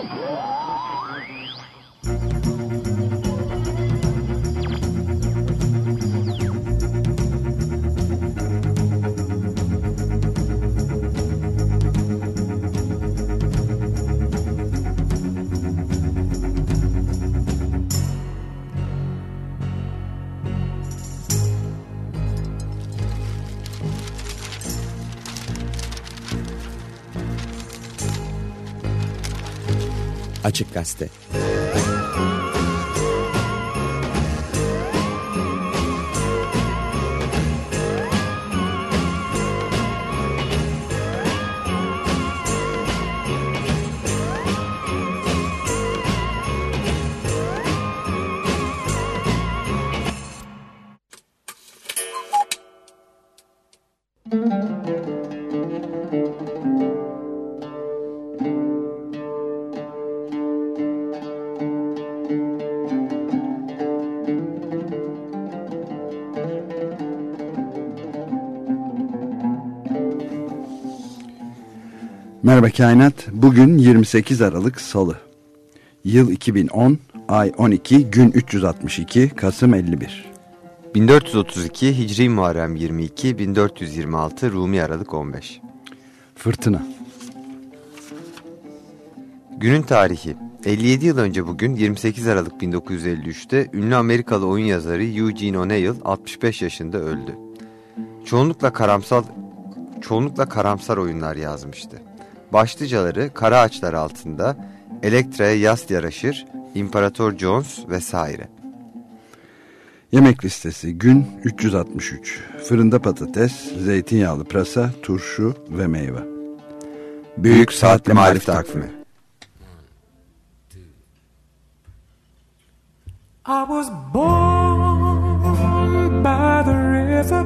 Oh! Açık Gazete Merhaba Kainat. Bugün 28 Aralık Salı. Yıl 2010, ay 12, gün 362, Kasım 51. 1432 Hicri Muharrem 22, 1426 Rumi Aralık 15. Fırtına. Günün tarihi. 57 yıl önce bugün 28 Aralık 1953'te ünlü Amerikalı oyun yazarı Eugene O'Neill 65 yaşında öldü. Çoğunlukla karamsal çoğunlukla karamsar oyunlar yazmıştı. Başlıcaları Kara Ağaçlar Altında, Elektra'ya Yas Yaraşır, İmparator Jones vesaire. Yemek listesi gün 363. Fırında patates, zeytinyağlı pırasa, turşu ve meyve. Büyük Saatli Marif Takvimi I was born by the river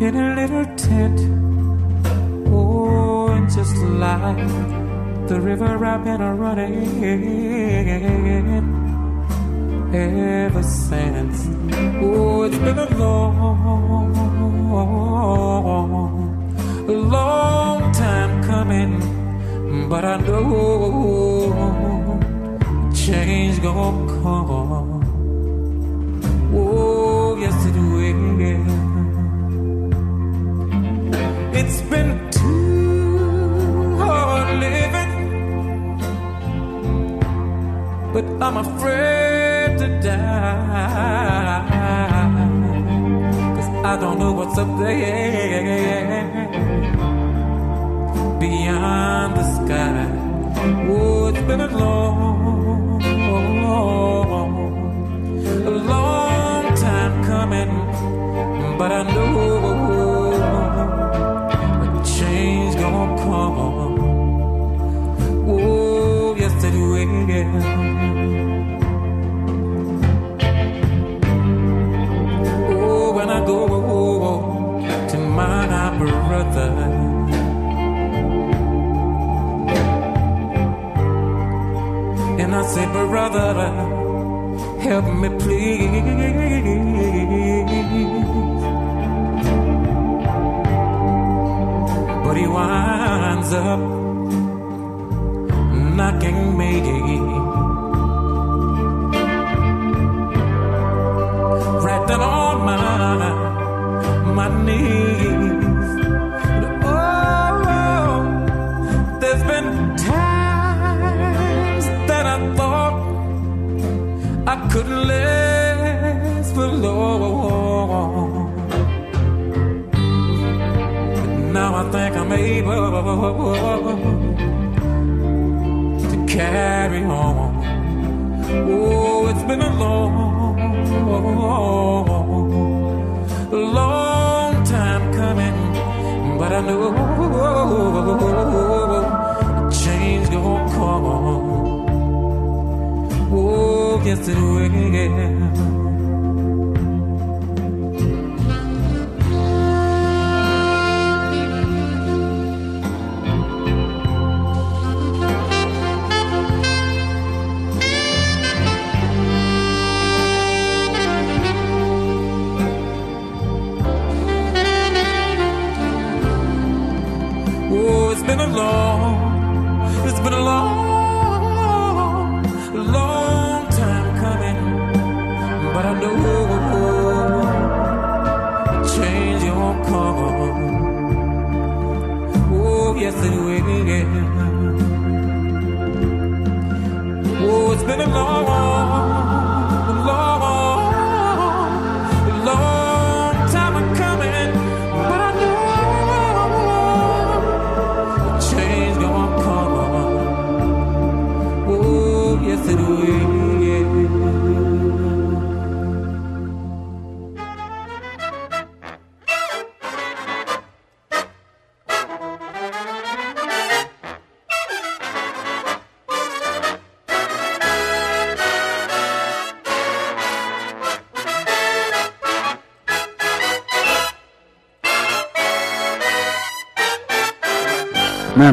In a little tent just like the river I've been running ever since. Oh, it's been a long, long time coming, but I know change gonna come. Oh, yes it will. It's been but I'm afraid to die. Cause I don't know what's up there beyond the sky. Oh, it's been a long, a long time coming, but I know it will. brother. And I say, brother, help me please. But he winds up 那景美景。Rather on my my knees. Oh, there's been times that I thought I couldn't last for long. But now I think I'm able carry on. Oh, it's been a long, long time coming, but I know change gonna come. Oh, yes it will.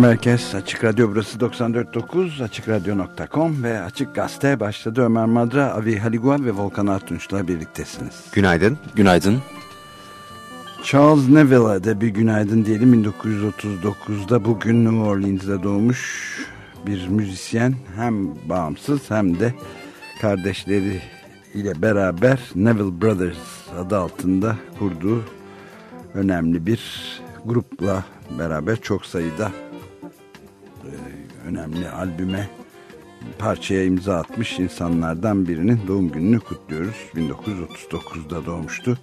Herkes. Açık Radyo burası 94.9 AçıkRadyo.com ve Açık Gazete başladı. Ömer Madra, Avi Haligua ve Volkan Artunç'la birliktesiniz. Günaydın. Günaydın. Charles Neville'e de bir günaydın diyelim. 1939'da bugün New Orleans'de doğmuş bir müzisyen. Hem bağımsız hem de kardeşleri ile beraber Neville Brothers adı altında kurduğu önemli bir grupla beraber çok sayıda önemli albüme parçaya imza atmış insanlardan birinin doğum gününü kutluyoruz. 1939'da doğmuştu.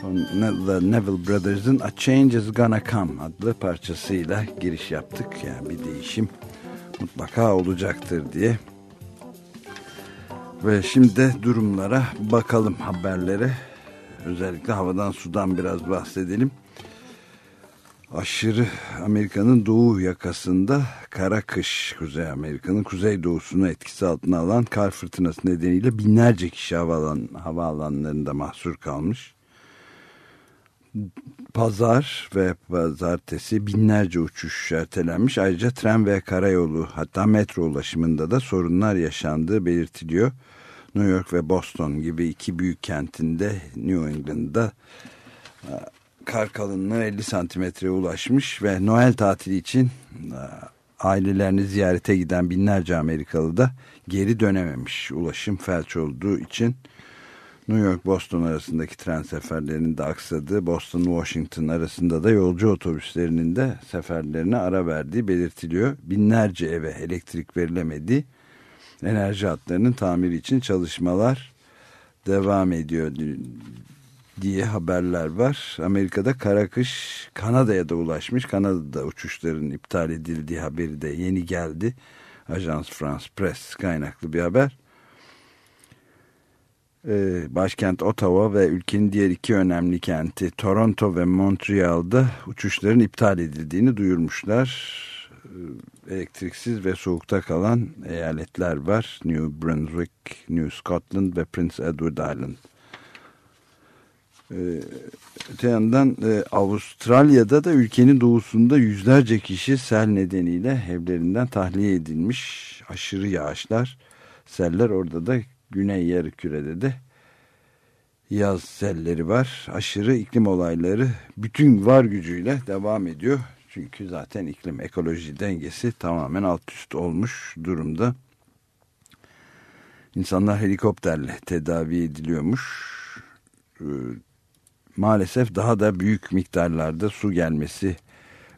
The Neville Brothers'ın A Change Is Gonna Come adlı parçasıyla giriş yaptık. Yani bir değişim mutlaka olacaktır diye. Ve şimdi de durumlara bakalım haberlere. Özellikle havadan sudan biraz bahsedelim. Aşırı Amerika'nın doğu yakasında kara kış Kuzey Amerika'nın kuzey doğusunu etkisi altına alan kar fırtınası nedeniyle binlerce kişi havaalan, havaalanlarında mahsur kalmış. Pazar ve pazartesi binlerce uçuş ertelenmiş. Ayrıca tren ve karayolu hatta metro ulaşımında da sorunlar yaşandığı belirtiliyor. New York ve Boston gibi iki büyük kentinde New England'da kar kalınlığı 50 santimetreye ulaşmış ve Noel tatili için e, ailelerini ziyarete giden binlerce Amerikalı da geri dönememiş. Ulaşım felç olduğu için New York-Boston arasındaki tren seferlerinin de aksadığı, Boston-Washington arasında da yolcu otobüslerinin de seferlerine ara verdiği belirtiliyor. Binlerce eve elektrik verilemedi. Enerji hatlarının tamiri için çalışmalar devam ediyor diye haberler var. Amerika'da kara kış Kanada'ya da ulaşmış. Kanada'da uçuşların iptal edildiği haberi de yeni geldi. Ajans France Press kaynaklı bir haber. Ee, başkent Ottawa ve ülkenin diğer iki önemli kenti Toronto ve Montreal'da uçuşların iptal edildiğini duyurmuşlar. Ee, Elektriksiz ve soğukta kalan eyaletler var. New Brunswick, New Scotland ve Prince Edward Island. Ee, öte yandan e, Avustralya'da da ülkenin doğusunda yüzlerce kişi sel nedeniyle evlerinden tahliye edilmiş. Aşırı yağışlar, seller orada da güney yarı kürede de yaz selleri var. Aşırı iklim olayları bütün var gücüyle devam ediyor. Çünkü zaten iklim ekoloji dengesi tamamen alt üst olmuş durumda. İnsanlar helikopterle tedavi ediliyormuş. Maalesef daha da büyük miktarlarda su gelmesi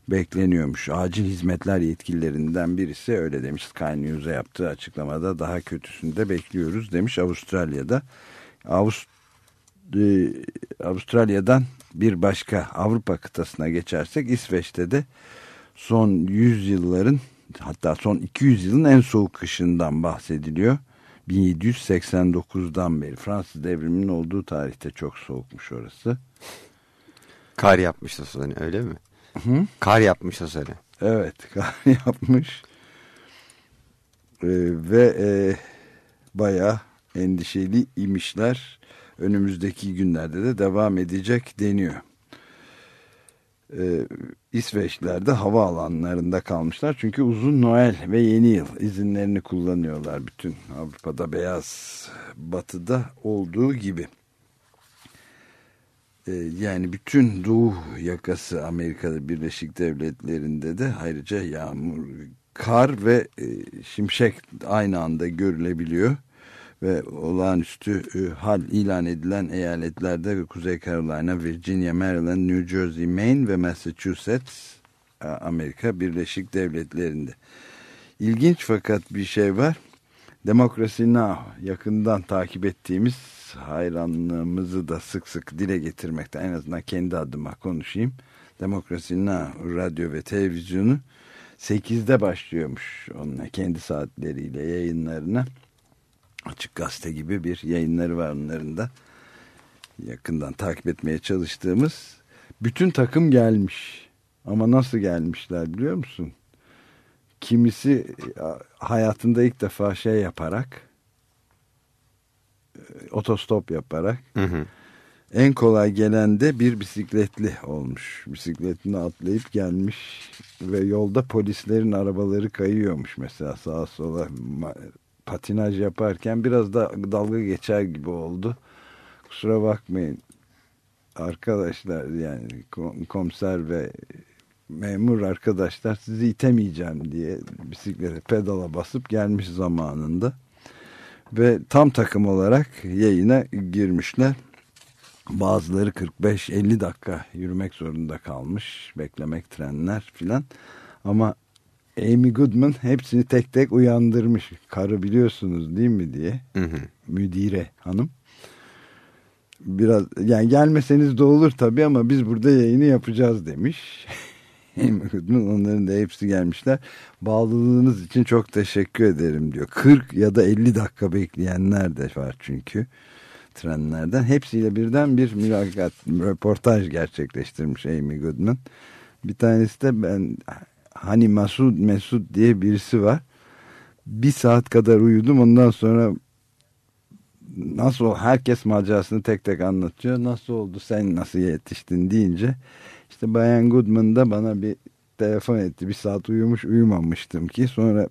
bekleniyormuş. Acil hizmetler yetkililerinden birisi öyle demiş Sky News'a yaptığı açıklamada daha kötüsünü de bekliyoruz demiş Avustralya'da. Avust e, Avustralya'dan bir başka Avrupa kıtasına geçersek İsveç'te de son 100 yılların hatta son 200 yılın en soğuk kışından bahsediliyor. 1789'dan beri Fransız devriminin olduğu tarihte çok soğukmuş orası. Kar yapmış o sene öyle mi? Hı? Kar yapmış o sene. Evet kar yapmış. Ee, ve e, bayağı endişeli imişler. Önümüzdeki günlerde de devam edecek deniyor. Ee, İsveçliler hava alanlarında kalmışlar. Çünkü uzun Noel ve yeni yıl izinlerini kullanıyorlar. Bütün Avrupa'da beyaz batıda olduğu gibi. Ee, yani bütün doğu yakası Amerika'da Birleşik Devletleri'nde de ayrıca yağmur, kar ve e, şimşek aynı anda görülebiliyor ve olağanüstü e, hal ilan edilen eyaletlerde Kuzey Carolina, Virginia, Maryland, New Jersey, Maine ve Massachusetts Amerika Birleşik Devletleri'nde. İlginç fakat bir şey var. Demokrasi Now yakından takip ettiğimiz hayranlığımızı da sık sık dile getirmekte en azından kendi adıma konuşayım. Demokrasi Now radyo ve televizyonu 8'de başlıyormuş onunla kendi saatleriyle yayınlarına. Açık Gazete gibi bir yayınları var onların da. Yakından takip etmeye çalıştığımız bütün takım gelmiş. Ama nasıl gelmişler biliyor musun? Kimisi e, hayatında ilk defa şey yaparak otostop yaparak Hı hı. en kolay gelen de bir bisikletli olmuş. Bisikletine atlayıp gelmiş ve yolda polislerin arabaları kayıyormuş mesela sağa sola patinaj yaparken biraz da dalga geçer gibi oldu. Kusura bakmayın arkadaşlar yani kom- komiser ve memur arkadaşlar sizi itemeyeceğim diye bisiklete pedala basıp gelmiş zamanında ve tam takım olarak yayına girmişler. Bazıları 45-50 dakika yürümek zorunda kalmış. Beklemek trenler filan. Ama Amy Goodman hepsini tek tek uyandırmış. Karı biliyorsunuz değil mi diye. Hı hı. Müdire hanım. Biraz yani gelmeseniz de olur tabii ama biz burada yayını yapacağız demiş. Amy Goodman onların da hepsi gelmişler. Bağlılığınız için çok teşekkür ederim diyor. 40 ya da 50 dakika bekleyenler de var çünkü trenlerden. Hepsiyle birden bir mülakat, röportaj gerçekleştirmiş Amy Goodman. Bir tanesi de ben hani Masud Mesud diye birisi var. Bir saat kadar uyudum ondan sonra nasıl herkes macerasını tek tek anlatıyor. Nasıl oldu sen nasıl yetiştin deyince işte Bayan Goodman da bana bir telefon etti. Bir saat uyumuş uyumamıştım ki sonra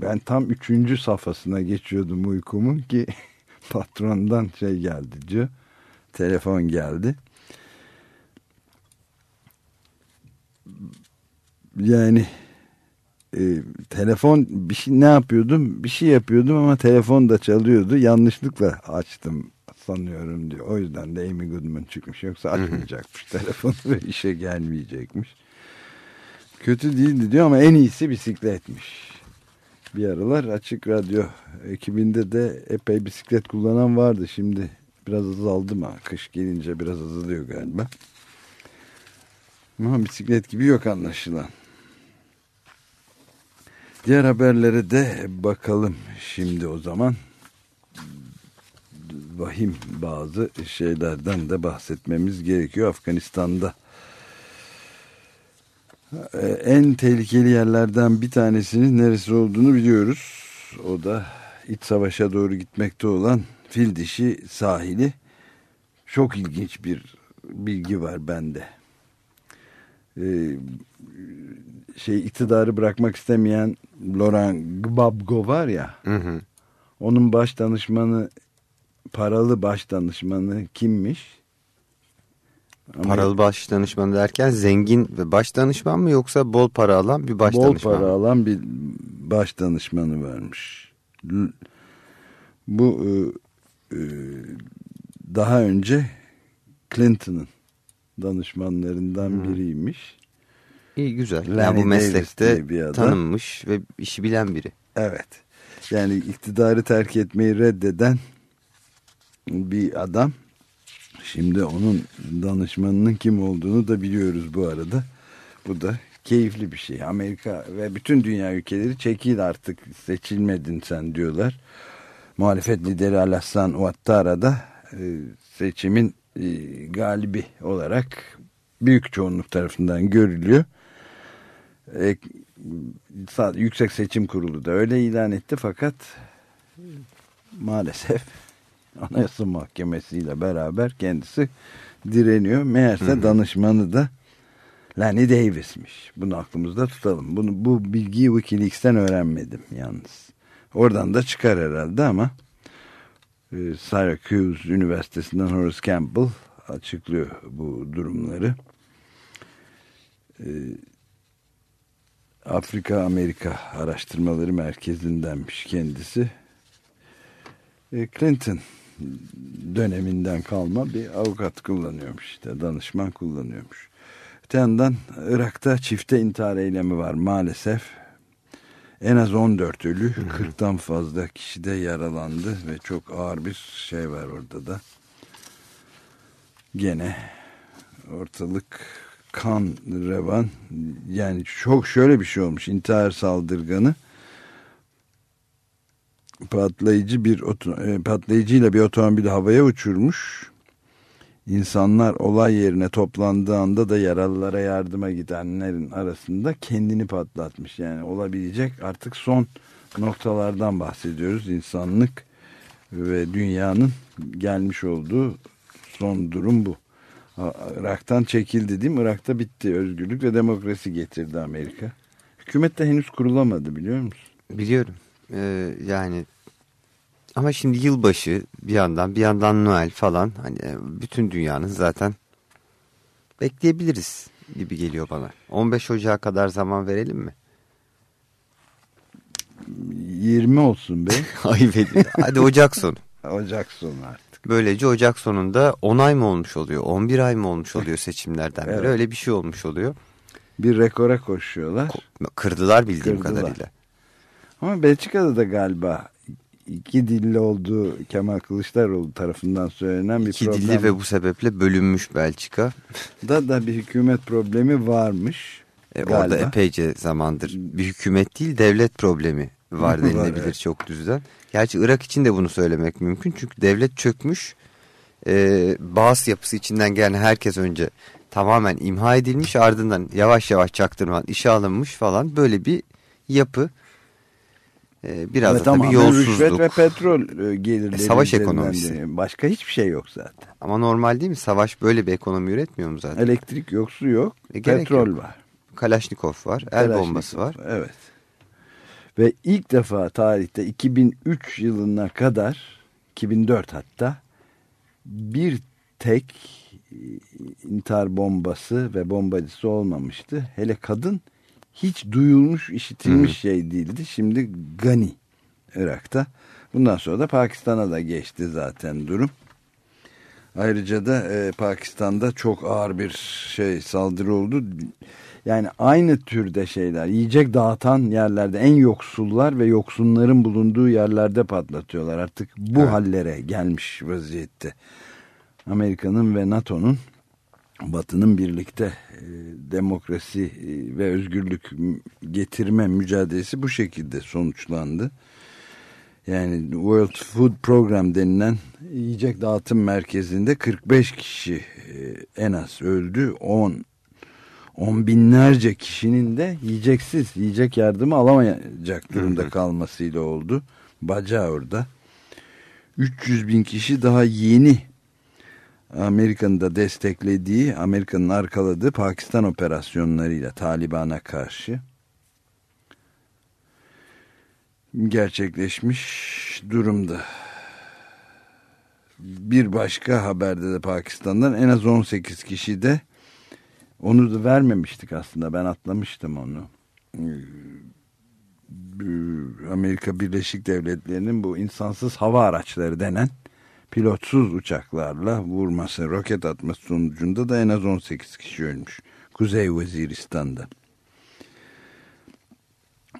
ben tam üçüncü safhasına geçiyordum uykumun ki patrondan şey geldi diyor. Telefon geldi. Yani e, telefon bir şey ne yapıyordum? Bir şey yapıyordum ama telefon da çalıyordu. Yanlışlıkla açtım sanıyorum diyor. O yüzden de Amy Goodman çıkmış. Yoksa açmayacakmış telefonu ve işe gelmeyecekmiş. Kötü değildi diyor ama en iyisi bisikletmiş. Bir aralar açık radyo ekibinde de epey bisiklet kullanan vardı. Şimdi biraz azaldı mı? Kış gelince biraz azalıyor galiba. Ama bisiklet gibi yok anlaşılan. Diğer haberlere de bakalım şimdi o zaman. Vahim bazı şeylerden de bahsetmemiz gerekiyor. Afganistan'da e, en tehlikeli yerlerden bir tanesinin neresi olduğunu biliyoruz. O da iç savaşa doğru gitmekte olan fil dişi sahili. Çok ilginç bir bilgi var bende. Ee, şey iktidarı bırakmak istemeyen Laurent Gbagbo var ya. Hı hı. Onun baş danışmanı paralı baş danışmanı kimmiş? Ama Paralı baş danışmanı derken zengin ve baş danışman mı yoksa bol para alan bir baş bol danışman para mı? alan bir baş danışmanı varmış. Bu e, e, daha önce Clinton'ın danışmanlarından biriymiş. İyi güzel. Lenny yani bu meslekte tanınmış ve işi bilen biri. Evet. Yani iktidarı terk etmeyi reddeden bir adam. Şimdi onun danışmanının kim olduğunu da biliyoruz bu arada. Bu da keyifli bir şey. Amerika ve bütün dünya ülkeleri çekil artık seçilmedin sen diyorlar. Muhalefet lideri Alassane Ouattara da e, seçimin e, galibi olarak büyük çoğunluk tarafından görülüyor. E, Yüksek Seçim Kurulu da öyle ilan etti fakat maalesef Anayasa Mahkemesi ile beraber kendisi direniyor. Meğerse danışmanı da Lenny Davis'miş. Bunu aklımızda tutalım. Bunu, bu bilgiyi Wikileaks'ten öğrenmedim yalnız. Oradan da çıkar herhalde ama e, Syracuse Üniversitesi'nden Horace Campbell açıklıyor bu durumları. E, Afrika Amerika Araştırmaları Merkezi'ndenmiş kendisi. E, Clinton döneminden kalma bir avukat kullanıyormuş işte danışman kullanıyormuş. Öte yandan Irak'ta çifte intihar eylemi var maalesef. En az 14 ölü, 40'tan fazla kişi de yaralandı ve çok ağır bir şey var orada da. Gene ortalık kan revan yani çok şöyle bir şey olmuş intihar saldırganı patlayıcı bir e, patlayıcıyla bir otomobili havaya uçurmuş. İnsanlar olay yerine toplandığı anda da yaralılara yardıma gidenlerin arasında kendini patlatmış. Yani olabilecek artık son noktalardan bahsediyoruz. İnsanlık ve dünyanın gelmiş olduğu son durum bu. Irak'tan çekildi değil mi? Irak'ta bitti. Özgürlük ve demokrasi getirdi Amerika. Hükümet de henüz kurulamadı biliyor musun? Biliyorum. Ee, yani ama şimdi yılbaşı bir yandan bir yandan Noel falan hani e, bütün dünyanın zaten bekleyebiliriz gibi geliyor bana. 15 Ocağı kadar zaman verelim mi? 20 olsun be. Ayıp ediyor. Hadi Ocak sonu. Ocak sonu artık. Böylece Ocak sonunda 10 ay mı olmuş oluyor? 11 ay mı olmuş oluyor seçimlerden beri? Evet. Öyle bir şey olmuş oluyor. Bir rekora koşuyorlar. Ko- Kırdılar bildiğim Kırdılar. kadarıyla. Ama Belçika'da da galiba iki dilli olduğu Kemal Kılıçdaroğlu tarafından söylenen bir İki problem. dilli ve bu sebeple bölünmüş Belçika. da da bir hükümet problemi varmış. E, galiba. orada epeyce zamandır bir hükümet değil devlet problemi var Var, denilebilir evet. çok düzden. Gerçi Irak için de bunu söylemek mümkün çünkü devlet çökmüş. E, Bağız yapısı içinden gelen herkes önce tamamen imha edilmiş ardından yavaş yavaş çaktırmadan işe alınmış falan böyle bir yapı. E, biraz Ve da tabii yolsuzluk. rüşvet ve petrol e, gelirleri. E, savaş ekonomisi. Başka hiçbir şey yok zaten. Ama normal değil mi? Savaş böyle bir ekonomi üretmiyor mu zaten? Elektrik yok, su yok, E, petrol yok. var. Kalaşnikov var, el Kalaşnikov bombası var. Evet. Ve ilk defa tarihte 2003 yılına kadar 2004 hatta bir tek e, intihar bombası ve bombacısı olmamıştı. Hele kadın hiç duyulmuş, işitilmiş şey değildi. Şimdi Gani Irak'ta. Bundan sonra da Pakistan'a da geçti zaten durum. Ayrıca da e, Pakistan'da çok ağır bir şey saldırı oldu. Yani aynı türde şeyler yiyecek dağıtan yerlerde en yoksullar ve yoksunların bulunduğu yerlerde patlatıyorlar. Artık bu Evet. hallere gelmiş vaziyette. Amerika'nın ve NATO'nun Batı'nın birlikte e, demokrasi e, ve özgürlük getirme mücadelesi bu şekilde sonuçlandı. Yani World Food Program denilen yiyecek dağıtım merkezinde 45 kişi e, en az öldü. 10 on binlerce kişinin de yiyeceksiz, yiyecek yardımı alamayacak durumda kalmasıyla oldu. Baca orada. 300 bin kişi daha yeni Amerika'nın da desteklediği, Amerika'nın arkaladığı Pakistan operasyonlarıyla Taliban'a karşı gerçekleşmiş durumda. Bir başka haberde de Pakistan'dan en az 18 kişi de onu da vermemiştik aslında ben atlamıştım onu. Amerika Birleşik Devletleri'nin bu insansız hava araçları denen pilotsuz uçaklarla vurması, roket atması sonucunda da en az 18 kişi ölmüş. Kuzey Vaziristan'da.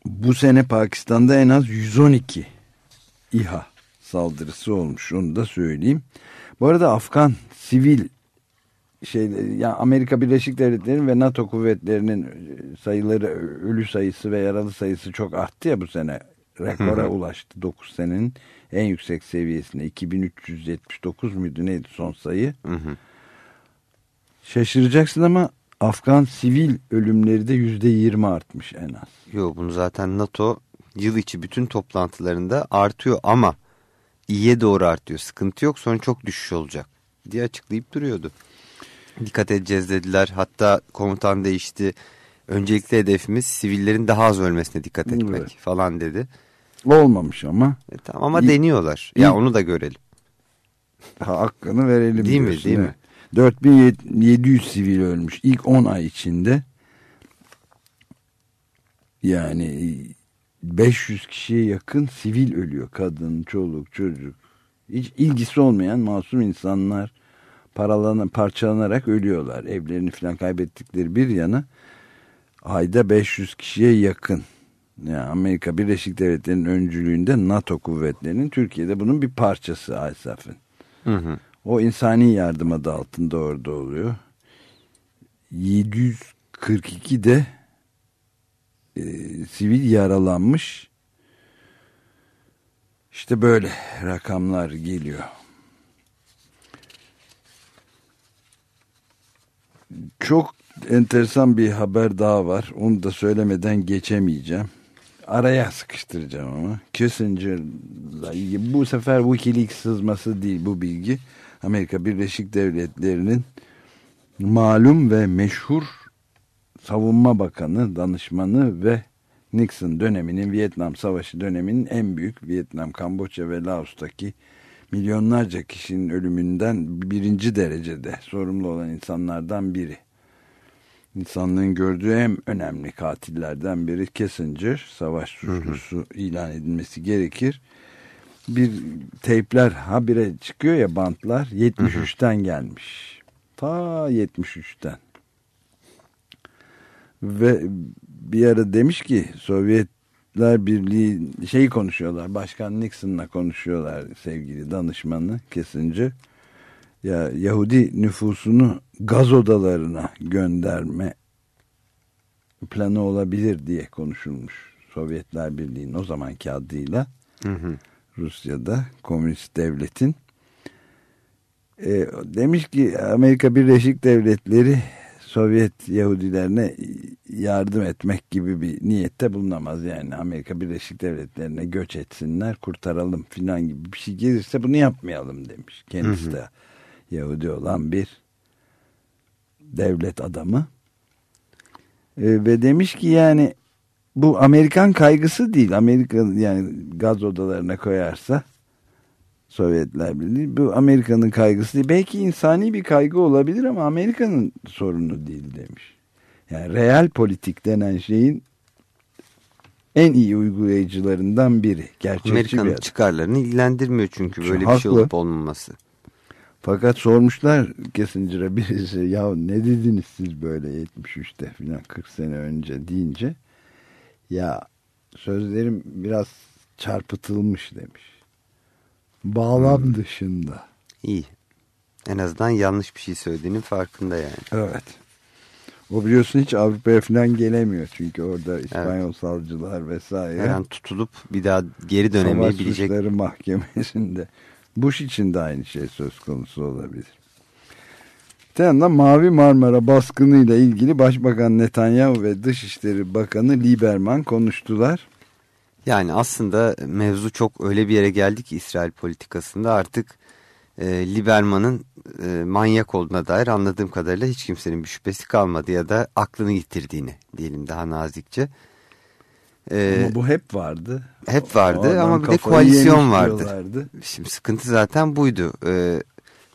Bu sene Pakistan'da en az 112 İHA saldırısı olmuş. Onu da söyleyeyim. Bu arada Afgan sivil şey yani Amerika Birleşik Devletleri'nin ve NATO kuvvetlerinin sayıları ölü sayısı ve yaralı sayısı çok arttı ya bu sene. Rekora ulaştı 9 senenin en yüksek seviyesine 2379 muydu neydi son sayı? Hı hı. Şaşıracaksın ama Afgan sivil ölümleri de %20 artmış en az. Yo bunu zaten NATO yıl içi bütün toplantılarında artıyor ama iyiye doğru artıyor. Sıkıntı yok sonra çok düşüş olacak diye açıklayıp duruyordu. Dikkat edeceğiz dediler. Hatta komutan değişti. Öncelikli hedefimiz sivillerin daha az ölmesine dikkat etmek Evet. falan dedi. Olmamış ama E, tamam ama İyi- deniyorlar. İyi. Ya onu da görelim. hakkını verelim. Değil mi, diyorsun, değil mi? evet. 4700 sivil ölmüş ilk 10 ay içinde. Yani 500 kişiye yakın sivil ölüyor. Kadın, çoluk, çocuk. Hiç ilgisi olmayan masum insanlar paralan parçalanarak ölüyorlar. Evlerini falan kaybettikleri bir yana ayda 500 kişiye yakın. Yani Amerika Birleşik Devletleri'nin öncülüğünde NATO kuvvetlerinin Türkiye'de bunun bir parçası hı. O insani yardım adı altında orada oluyor. 742 de e, sivil yaralanmış. İşte böyle rakamlar geliyor. Çok enteresan bir haber daha var. Onu da söylemeden geçemeyeceğim. Araya sıkıştıracağım ama. Kissinger'la ilgili bu sefer Wikileaks sızması değil bu bilgi. Amerika Birleşik Devletleri'nin malum ve meşhur savunma bakanı, danışmanı ve Nixon döneminin, Vietnam Savaşı döneminin en büyük Vietnam, Kamboçya ve Laos'taki milyonlarca kişinin ölümünden birinci derecede sorumlu olan insanlardan biri. İnsanlığın gördüğü en önemli katillerden biri Kissinger, savaş suçlusu ilan edilmesi gerekir. Bir teypler habire çıkıyor ya bantlar 73'ten gelmiş. Ta 73'ten. Ve bir ara demiş ki Sovyetler Birliği şeyi konuşuyorlar. Başkan Nixon'la konuşuyorlar sevgili danışmanı Kissinger. Ya Yahudi nüfusunu gaz odalarına gönderme planı olabilir diye konuşulmuş. Sovyetler Birliği'nin o zamanki adıyla Hı hı. Rusya'da komünist devletin e, demiş ki Amerika Birleşik Devletleri Sovyet Yahudilerine yardım etmek gibi bir niyette bulunamaz. Yani Amerika Birleşik Devletleri'ne göç etsinler kurtaralım filan gibi bir şey gelirse bunu yapmayalım demiş. Kendisi de Yahudi olan bir devlet adamı. E, ve demiş ki yani bu Amerikan kaygısı değil. Amerika yani gaz odalarına koyarsa Sovyetler Birliği bu Amerika'nın kaygısı değil. Belki insani bir kaygı olabilir ama Amerika'nın sorunu değil demiş. Yani real politik denen şeyin en iyi uygulayıcılarından biri. Gerçekçi bir Amerika'nın adam. çıkarlarını ilgilendirmiyor çünkü böyle bir Haklı. şey olup olmaması. Fakat sormuşlar Kissinger'a birisi ya ne dediniz siz böyle 73'te filan 40 sene önce deyince ya sözlerim biraz çarpıtılmış demiş. Bağlam dışında. İyi. En azından yanlış bir şey söylediğinin farkında yani. Evet. O biliyorsun hiç Avrupa'ya falan gelemiyor çünkü orada İspanyol savcılar vesaire. Her an tutulup bir daha geri Savaş dönemeyebilecek. suçları mahkemesinde. Bush için de aynı şey söz konusu olabilir. Öte yandan Mavi Marmara baskınıyla ilgili Başbakan Netanyahu ve Dışişleri Bakanı Lieberman konuştular. Yani aslında mevzu çok öyle bir yere geldi ki İsrail politikasında artık e, Liberman'ın e, manyak olduğuna dair anladığım kadarıyla hiç kimsenin bir şüphesi kalmadı ya da aklını yitirdiğini diyelim daha nazikçe. E, Ama bu hep vardı. hep vardı O ama bir de koalisyon vardı. diyorlardı. Şimdi sıkıntı zaten buydu. Ee,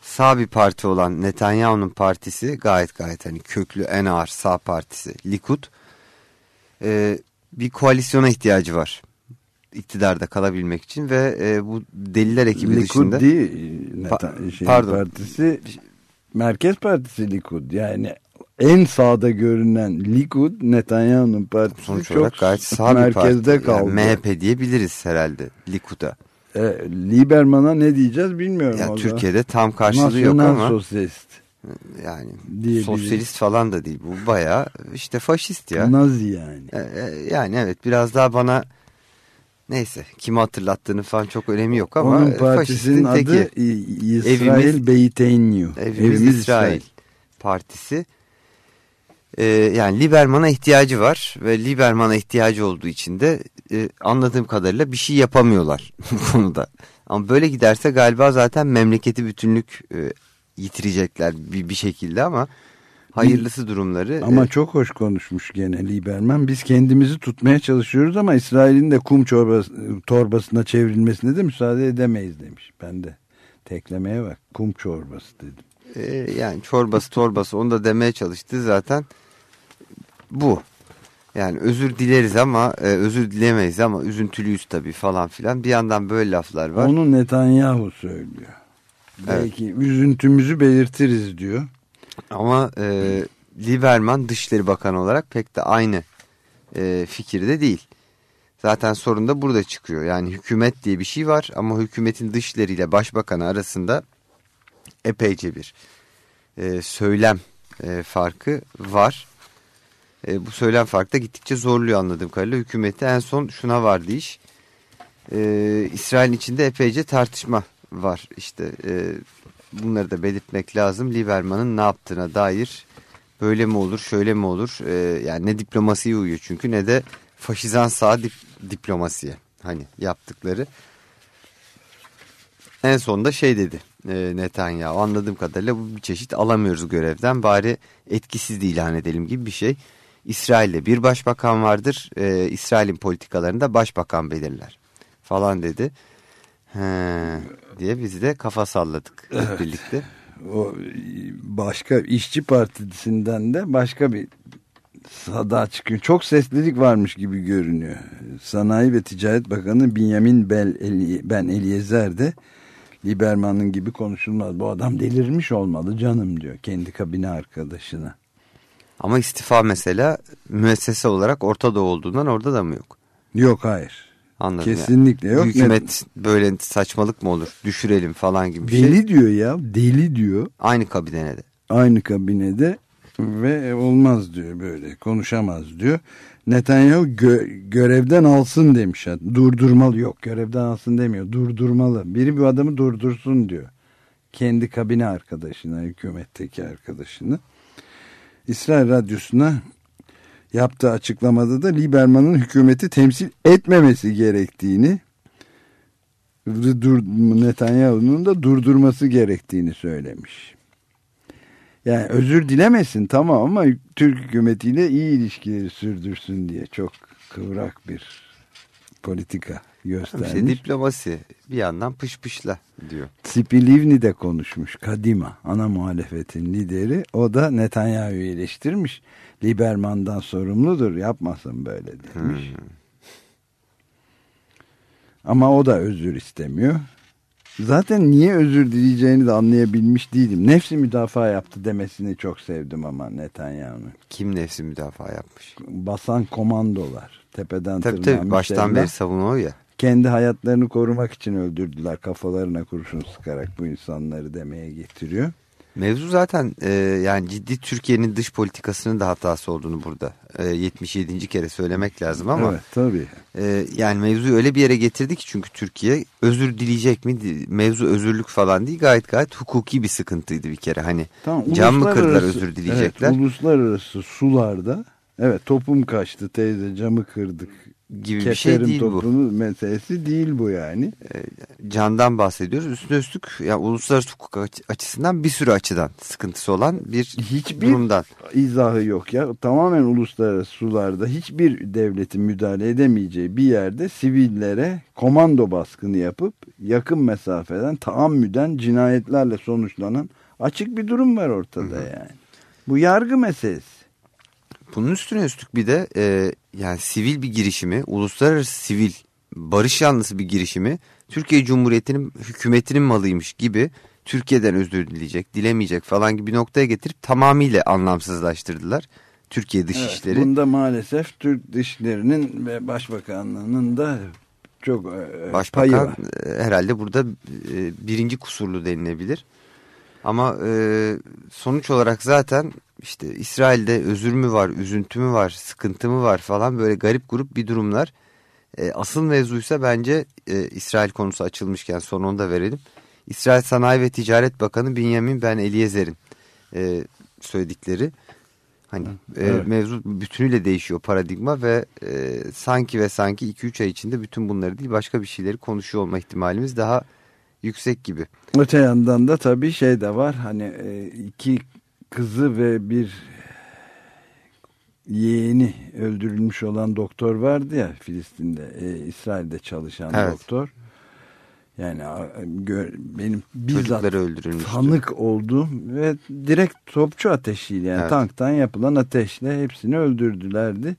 sağ bir parti olan Netanyahu'nun partisi gayet gayet hani köklü en ağır sağ partisi Likud ee, bir koalisyona ihtiyacı var iktidarda kalabilmek için ve e, bu deliler ekibi Likud dışında değil. Netan- Pa- şey, pardon. Partisi, Merkez Partisi Likud. Yani en sağda görünen Likud Netanyahu'nun partisi sonuç çok olarak gayet sağ bir merkezde parti. kaldı. Yani MHP diyebiliriz herhalde Likud'a. E, Lieberman'a ne diyeceğiz bilmiyorum. Ya. Türkiye'de tam karşılığı yok ama sosyalist. yani sosyalist falan da değil bu bayağı işte faşist ya. Nazi yani. E, e, Yani evet biraz daha bana neyse kimi hatırlattığını falan çok önemi yok ama Onun e, partisinin adı teki. İsrail Evimiz- Beyteynyu. Evimiz, İsrail, Partisi. E, yani Liberman'a ihtiyacı var ve Liberman'a ihtiyacı olduğu için de e, anladığım kadarıyla bir şey yapamıyorlar bu konuda. Ama böyle giderse galiba zaten memleketi bütünlük e, yitirecekler bir, bir şekilde ama hayırlısı durumları. Ama e, çok hoş konuşmuş gene Lieberman. Biz kendimizi tutmaya çalışıyoruz ama İsrail'in de kum çorbası, torbasına çevrilmesine de müsaade edemeyiz demiş. Ben de teklemeye bak kum çorbası dedim. E, yani çorbası torbası onu da demeye çalıştı zaten bu. Yani özür dileriz ama e, özür dilemeyiz ama üzüntülüyüz tabii falan filan. Bir yandan böyle laflar var. Onu Netanyahu söylüyor. Belki üzüntümüzü belirtiriz diyor. Ama e, Lieberman Dışişleri Bakanı olarak pek de aynı e, fikirde değil. Zaten sorun da burada çıkıyor. Yani hükümet diye bir şey var ama hükümetin dışişleriyle başbakanı arasında epeyce bir e, söylem e, farkı var. E, bu söylem farkı da gittikçe zorluyor anladığım kadarıyla. Hükümeti en son şuna vardı iş. E, İsrail'in içinde epeyce tartışma var. İşte e, bunları da belirtmek lazım. Lieberman'ın ne yaptığına dair böyle mi olur şöyle mi olur e, yani ne diplomasiye uyuyor çünkü ne de faşizan sağ dip, diplomasiye hani yaptıkları. En sonunda şey dedi e, Netanyahu anladığım kadarıyla bu bir çeşit alamıyoruz görevden bari etkisiz ilan edelim gibi bir şey. İsrail'de bir başbakan vardır e, İsrail'in politikalarını da başbakan belirler falan dedi. He, diye biz de kafa salladık hep birlikte. O başka işçi partisinden de başka bir sada çıkıyor. Çok seslilik varmış gibi görünüyor. Sanayi ve Ticaret Bakanı Binyamin Bel Eli, Ben Eliezer de Liberman'ın gibi konuşulmaz. Bu adam delirmiş olmalı canım diyor kendi kabine arkadaşına. Ama istifa mesela müessese olarak Orta Doğu olduğundan orada da mı yok? Yok hayır. Anladım Kesinlikle yani. yok. Hükümet böyle saçmalık mı olur? Düşürelim falan gibi bir deli şey. diyor ya deli diyor. Aynı kabinede. Aynı kabinede ve olmaz diyor böyle konuşamaz diyor. Netanyahu gö görevden alsın demiş. Durdurmalı yok görevden alsın demiyor durdurmalı. Biri bu adamı durdursun diyor. Kendi kabine arkadaşına hükümetteki arkadaşını. İsrail Radyosu'na yaptığı açıklamada da Lieberman'ın hükümeti temsil etmemesi gerektiğini Netanyahu'nun da durdurması gerektiğini söylemiş. Yani özür dilemesin tamam ama Türk hükümetiyle iyi ilişkileri sürdürsün diye çok kıvrak bir politika göstermiş. İşte diplomasi bir yandan pış pışla diyor. Tzipi Livni de konuşmuş. Kadima ana muhalefetin lideri. O da Netanyahu'yu eleştirmiş. Liberman'dan sorumludur yapmasın böyle demiş. Ama o da özür istemiyor. Zaten niye özür dileyeceğini de anlayabilmiş değilim. Nefsi müdafaa yaptı demesini çok sevdim ama Netanyahu'nun. Kim nefsi müdafaa yapmış? Basan komandolar. Tepeden Tabii tırnağa tabii baştan beri savunma o ya. Kendi hayatlarını korumak için öldürdüler. Kafalarına kurşun sıkarak bu insanları demeye getiriyor. Mevzu zaten e, yani ciddi Türkiye'nin dış politikasının da hatası olduğunu burada e, 77. kere söylemek lazım ama evet tabii. e, yani mevzuyu öyle bir yere getirdi ki çünkü Türkiye özür dileyecek mi? Mevzu özürlük falan değil gayet gayet hukuki bir sıkıntıydı bir kere hani Tamam, Can mı kırdılar özür dileyecekler? Evet, uluslararası sularda evet topum kaçtı teyze camı kırdık. Gibi bir şey değil bu. meselesi değil bu yani. Candan bahsediyoruz. Üstüne üstlük yani uluslararası hukuk aç- açısından bir sürü açıdan sıkıntısı olan bir Hiçbir durumdan. izahı yok ya. Tamamen uluslararası sularda hiçbir devletin müdahale edemeyeceği bir yerde sivillere komando baskını yapıp yakın mesafeden taammüden cinayetlerle sonuçlanan açık bir durum var ortada yani. Bu yargı meselesi. Bunun üstüne üstlük bir de e, yani sivil bir girişimi, uluslararası sivil barış yanlısı bir girişimi Türkiye Cumhuriyeti'nin hükümetinin malıymış gibi Türkiye'den özür dileyecek, dilemeyecek falan gibi bir noktaya getirip tamamıyla anlamsızlaştırdılar Türkiye Dışişleri. Evet, bunda maalesef Türk Dışişleri'nin ve Başbakanlığı'nın da çok e, payı Başbakan var. e, herhalde burada e, birinci kusurlu denilebilir. Ama e, sonuç olarak zaten işte İsrail'de özür mü var, üzüntü mü var, sıkıntı mı var falan böyle garip grup bir durumlar. E, asıl mevzuysa bence e, İsrail konusu açılmışken son onu da verelim. İsrail Sanayi ve Ticaret Bakanı Binyamin Ben Eliezer'in e, söyledikleri. Hani e, evet. mevzu bütünüyle değişiyor paradigma ve e, sanki ve sanki 2-3 ay içinde bütün bunları değil başka bir şeyleri konuşuyor olma ihtimalimiz daha yüksek gibi. Öte yandan da tabii şey de var hani e, iki kızı ve bir yeğeni öldürülmüş olan doktor vardı ya Filistin'de e, İsrail'de çalışan Evet. doktor. Yani gör, benim bizzat tanık oldum ve direkt topçu ateşiyle yani Evet. tanktan yapılan ateşle hepsini öldürdülerdi.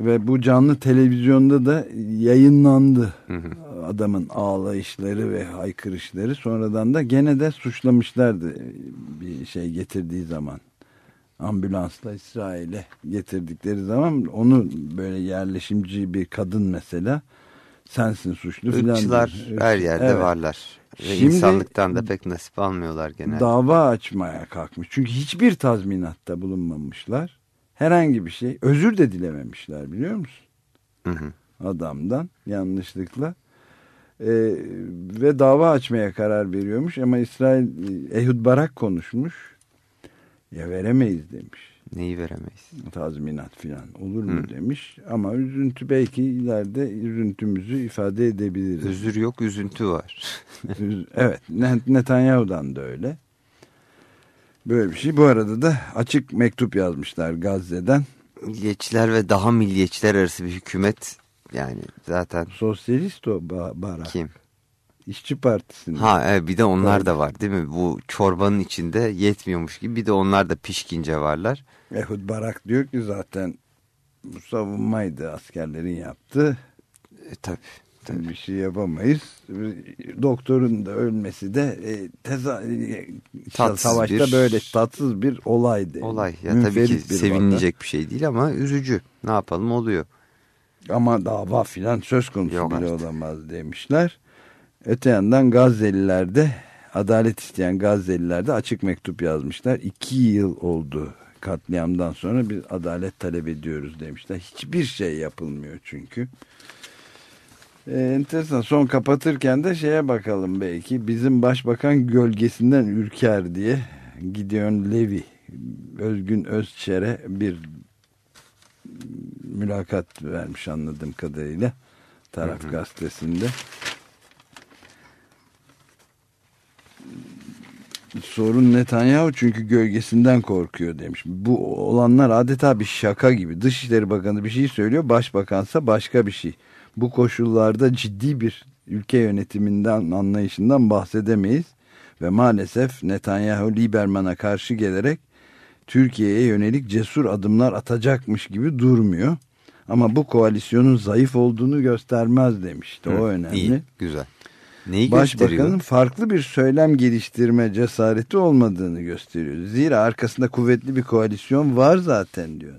Ve bu canlı televizyonda da yayınlandı. Hı hı. adamın ağlayışları ve haykırışları sonradan da gene de suçlamışlardı e, bir şey getirdiği zaman ambulansla İsrail'e getirdikleri zaman onu böyle yerleşimci bir kadın mesela sensin suçlu filan. Irkçılar her yerde Evet. varlar. Ve Şimdi- insanlıktan da pek nasip almıyorlar genelde. Dava açmaya kalkmış. Çünkü hiçbir tazminatta bulunmamışlar. Herhangi bir şey. Özür de dilememişler biliyor musun? Hı hı. adamdan yanlışlıkla Ee, ve dava açmaya karar veriyormuş ama İsrail e, Ehud Barak konuşmuş ya veremeyiz demiş Neyi veremeyiz? tazminat filan olur mu Hı. demiş ama üzüntü belki ileride üzüntümüzü ifade edebiliriz. Özür yok üzüntü var. Evet Net- Netanyahu'dan da öyle. Böyle bir şey. Bu arada da açık mektup yazmışlar Gazze'den. milliyetçiler ve daha milliyetçiler arası bir hükümet yani zaten Sosyalist o Ba- Barak. kim? İşçi Partisi'nin. Ha evet bir de onlar Evet. da var değil mi? Bu çorbanın içinde yetmiyormuş gibi bir de onlar da pişkince varlar. Ehud Barak diyor ki zaten bu savunmaydı askerlerin yaptığı. E, tabii. Tabii. Bir şey yapamayız. Doktorun da ölmesi de e, teza, e, Tatsız savaşta bir- böyle tatsız bir olaydı. Olay ya tabii ki Münferit bir sevinilecek bir şey değil ama üzücü. Ne yapalım oluyor. Ama dava filan söz konusu Yok bile artık. olamaz demişler. Öte yandan Gazze'liler de adalet isteyen Gazze'liler de açık mektup yazmışlar. İki yıl oldu katliamdan sonra bir adalet talep ediyoruz demişler. Hiçbir şey yapılmıyor çünkü. Ee, enteresan. Son kapatırken de şeye bakalım belki. Bizim başbakan gölgesinden ürker diye Gideon Levy, Özgün Özçer'e bir mülakat vermiş anladığım kadarıyla. Taraf gazetesinde. Sorun Netanyahu çünkü gölgesinden korkuyor demiş. Bu olanlar adeta bir şaka gibi. Dışişleri Bakanı bir şey söylüyor, başbakansa başka bir şey. Bu koşullarda ciddi bir ülke yönetiminden anlayışından bahsedemeyiz. Ve maalesef Netanyahu Lieberman'a karşı gelerek Türkiye'ye yönelik cesur adımlar atacakmış gibi durmuyor. Ama bu koalisyonun zayıf olduğunu göstermez demişti. O Hı, önemli. İyi, güzel. Neyi Başbakanın farklı bir söylem geliştirme cesareti olmadığını gösteriyor. Zira arkasında kuvvetli bir koalisyon var zaten diyor.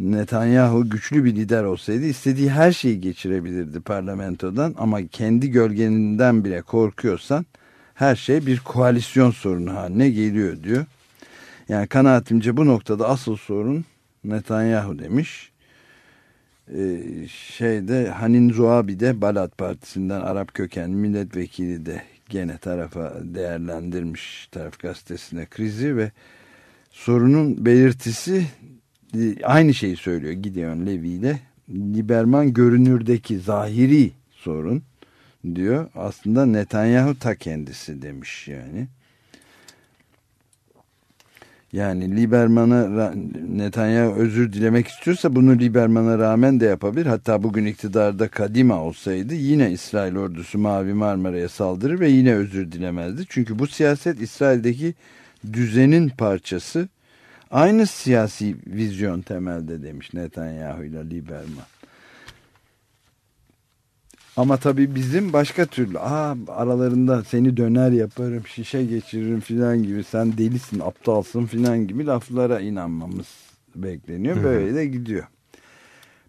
Netanyahu güçlü bir lider olsaydı istediği her şeyi geçirebilirdi parlamentodan ama kendi gölgeninden bile korkuyorsan her şey bir koalisyon sorunu haline geliyor diyor. Yani kanaatimce bu noktada asıl sorun Netanyahu demiş. Ee, şeyde Hanin Zuabi de Balat Partisi'nden Arap kökenli milletvekili de gene tarafa değerlendirmiş taraf gazetesine krizi ve sorunun belirtisi aynı şeyi söylüyor Gideon Levy ile Liberman görünürdeki zahiri sorun diyor. Aslında Netanyahu ta kendisi demiş yani. Yani Liberman'a Netanyahu özür dilemek istiyorsa bunu Liberman'a rağmen de yapabilir. Hatta bugün iktidarda Kadima olsaydı yine İsrail ordusu Mavi Marmara'ya saldırır ve yine özür dilemezdi. Çünkü bu siyaset İsrail'deki düzenin parçası. Aynı siyasi vizyon temelde demiş Netanyahu ile Liberman. Ama tabii bizim başka türlü Aa, aralarında seni döner yaparım, şişe geçiririm filan gibi sen delisin, aptalsın filan gibi laflara inanmamız bekleniyor. Böyle de gidiyor.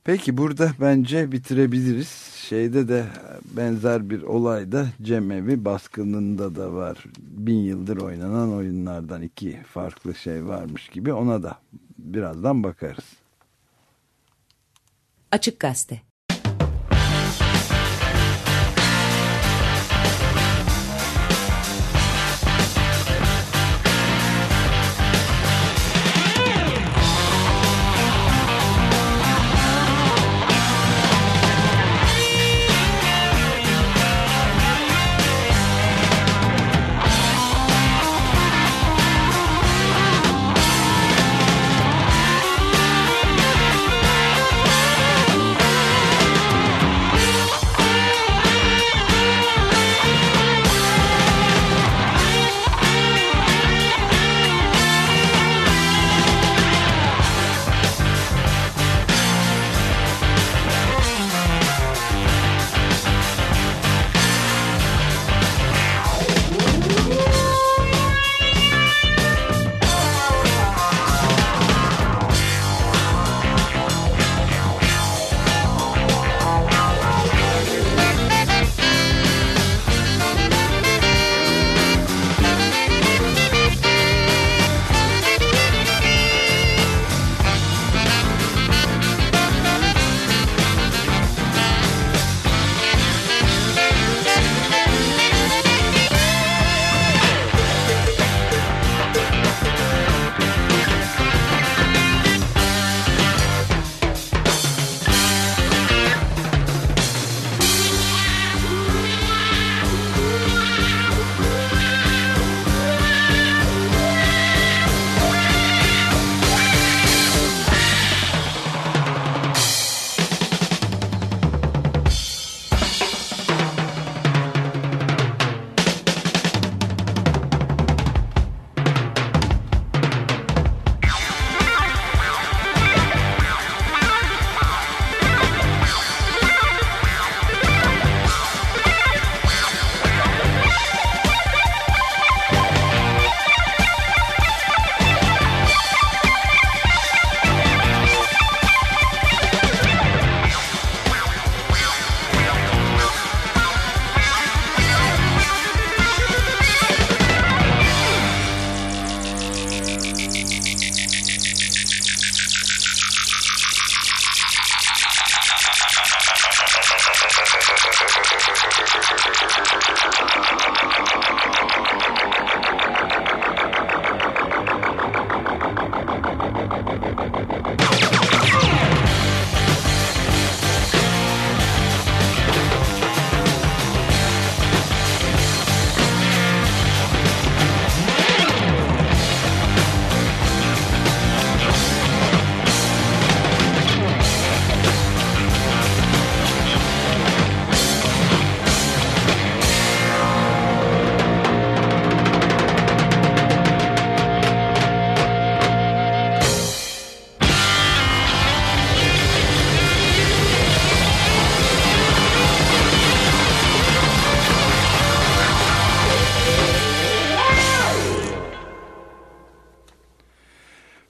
Peki burada bence bitirebiliriz. Şeyde de benzer bir olayda Cemevi baskınında da var. Bin yıldır oynanan oyunlardan iki farklı şey varmış gibi ona da birazdan bakarız. Açık Gazete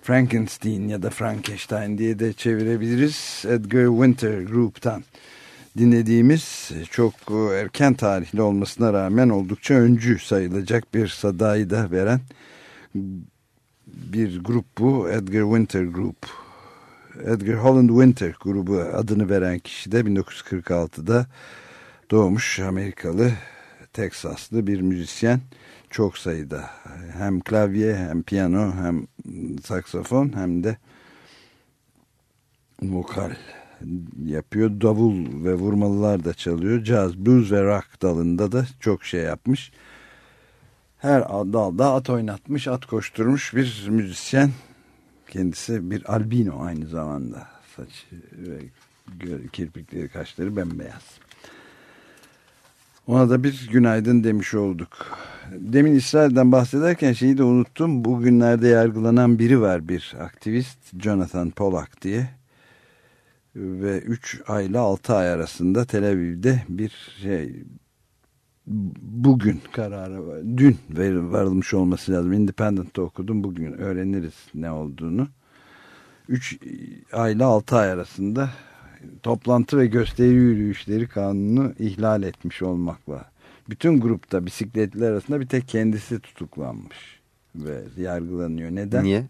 Frankenstein ya da Frankenstein diye de çevirebiliriz. Edgar Winter Group'tan dinlediğimiz çok erken tarihli olmasına rağmen oldukça öncü sayılacak bir sadayı da veren bir grup bu. Edgar Winter Group. Edgar Holland Winter grubu adını veren kişi de 1946'da doğmuş Amerikalı Teksaslı bir müzisyen çok sayıda hem klavye hem piyano hem saksafon hem de vokal yapıyor. Davul ve vurmalılar da çalıyor. Jazz, blues ve rock dalında da çok şey yapmış. Her dalda at oynatmış, at koşturmuş bir müzisyen. Kendisi bir albino aynı zamanda. Saç ve kirpikleri, kaşları bembeyaz. Ona da bir günaydın demiş olduk. Demin İsrail'den bahsederken şeyi de unuttum. Bugünlerde yargılanan biri var bir aktivist Jonathan Polak diye. Ve 3 ay ile 6 ay arasında Tel Aviv'de bir şey bugün kararı. Dün varılmış olması lazım. Independent'ta okudum. Bugün öğreniriz ne olduğunu. 3 ay ile 6 ay arasında toplantı ve gösteri yürüyüşleri kanunu ihlal etmiş olmakla. Bütün grupta bisikletler arasında bir tek kendisi tutuklanmış ve yargılanıyor. Neden? Niye?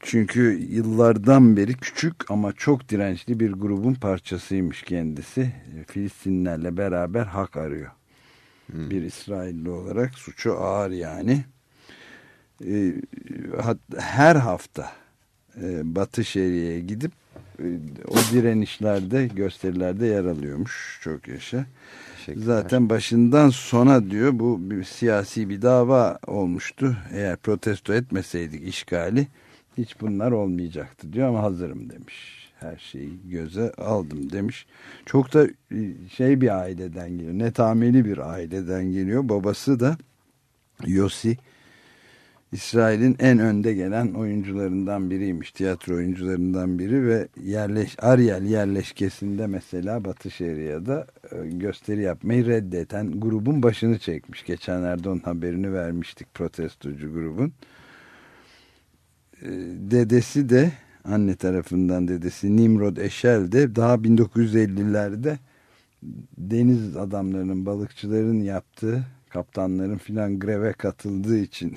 Çünkü yıllardan beri küçük ama çok dirençli bir grubun parçasıymış kendisi. Filistinlerle beraber hak arıyor. Hmm. Bir İsrailli olarak suçu ağır yani. Her hafta Batı Şeria'ya gidip o direnişlerde, gösterilerde yer alıyormuş. Çok yaşa. Zaten başından sona diyor bu bir siyasi bir dava olmuştu. Eğer protesto etmeseydik işgali hiç bunlar olmayacaktı diyor ama hazırım demiş. Her şeyi göze aldım demiş. Çok da şey bir aileden geliyor. Netameli bir aileden geliyor. Babası da Yossi İsrail'in en önde gelen oyuncularından biriymiş. Tiyatro oyuncularından biri ve yerleş Ariel yerleşkesinde mesela Batı Şeria'da e, gösteri yapmayı reddeten grubun başını çekmiş. Geçenlerde onun haberini vermiştik protestocu grubun. E, dedesi de anne tarafından dedesi Nimrod Eşel de daha 1950'lerde deniz adamlarının balıkçıların yaptığı kaptanların filan greve katıldığı için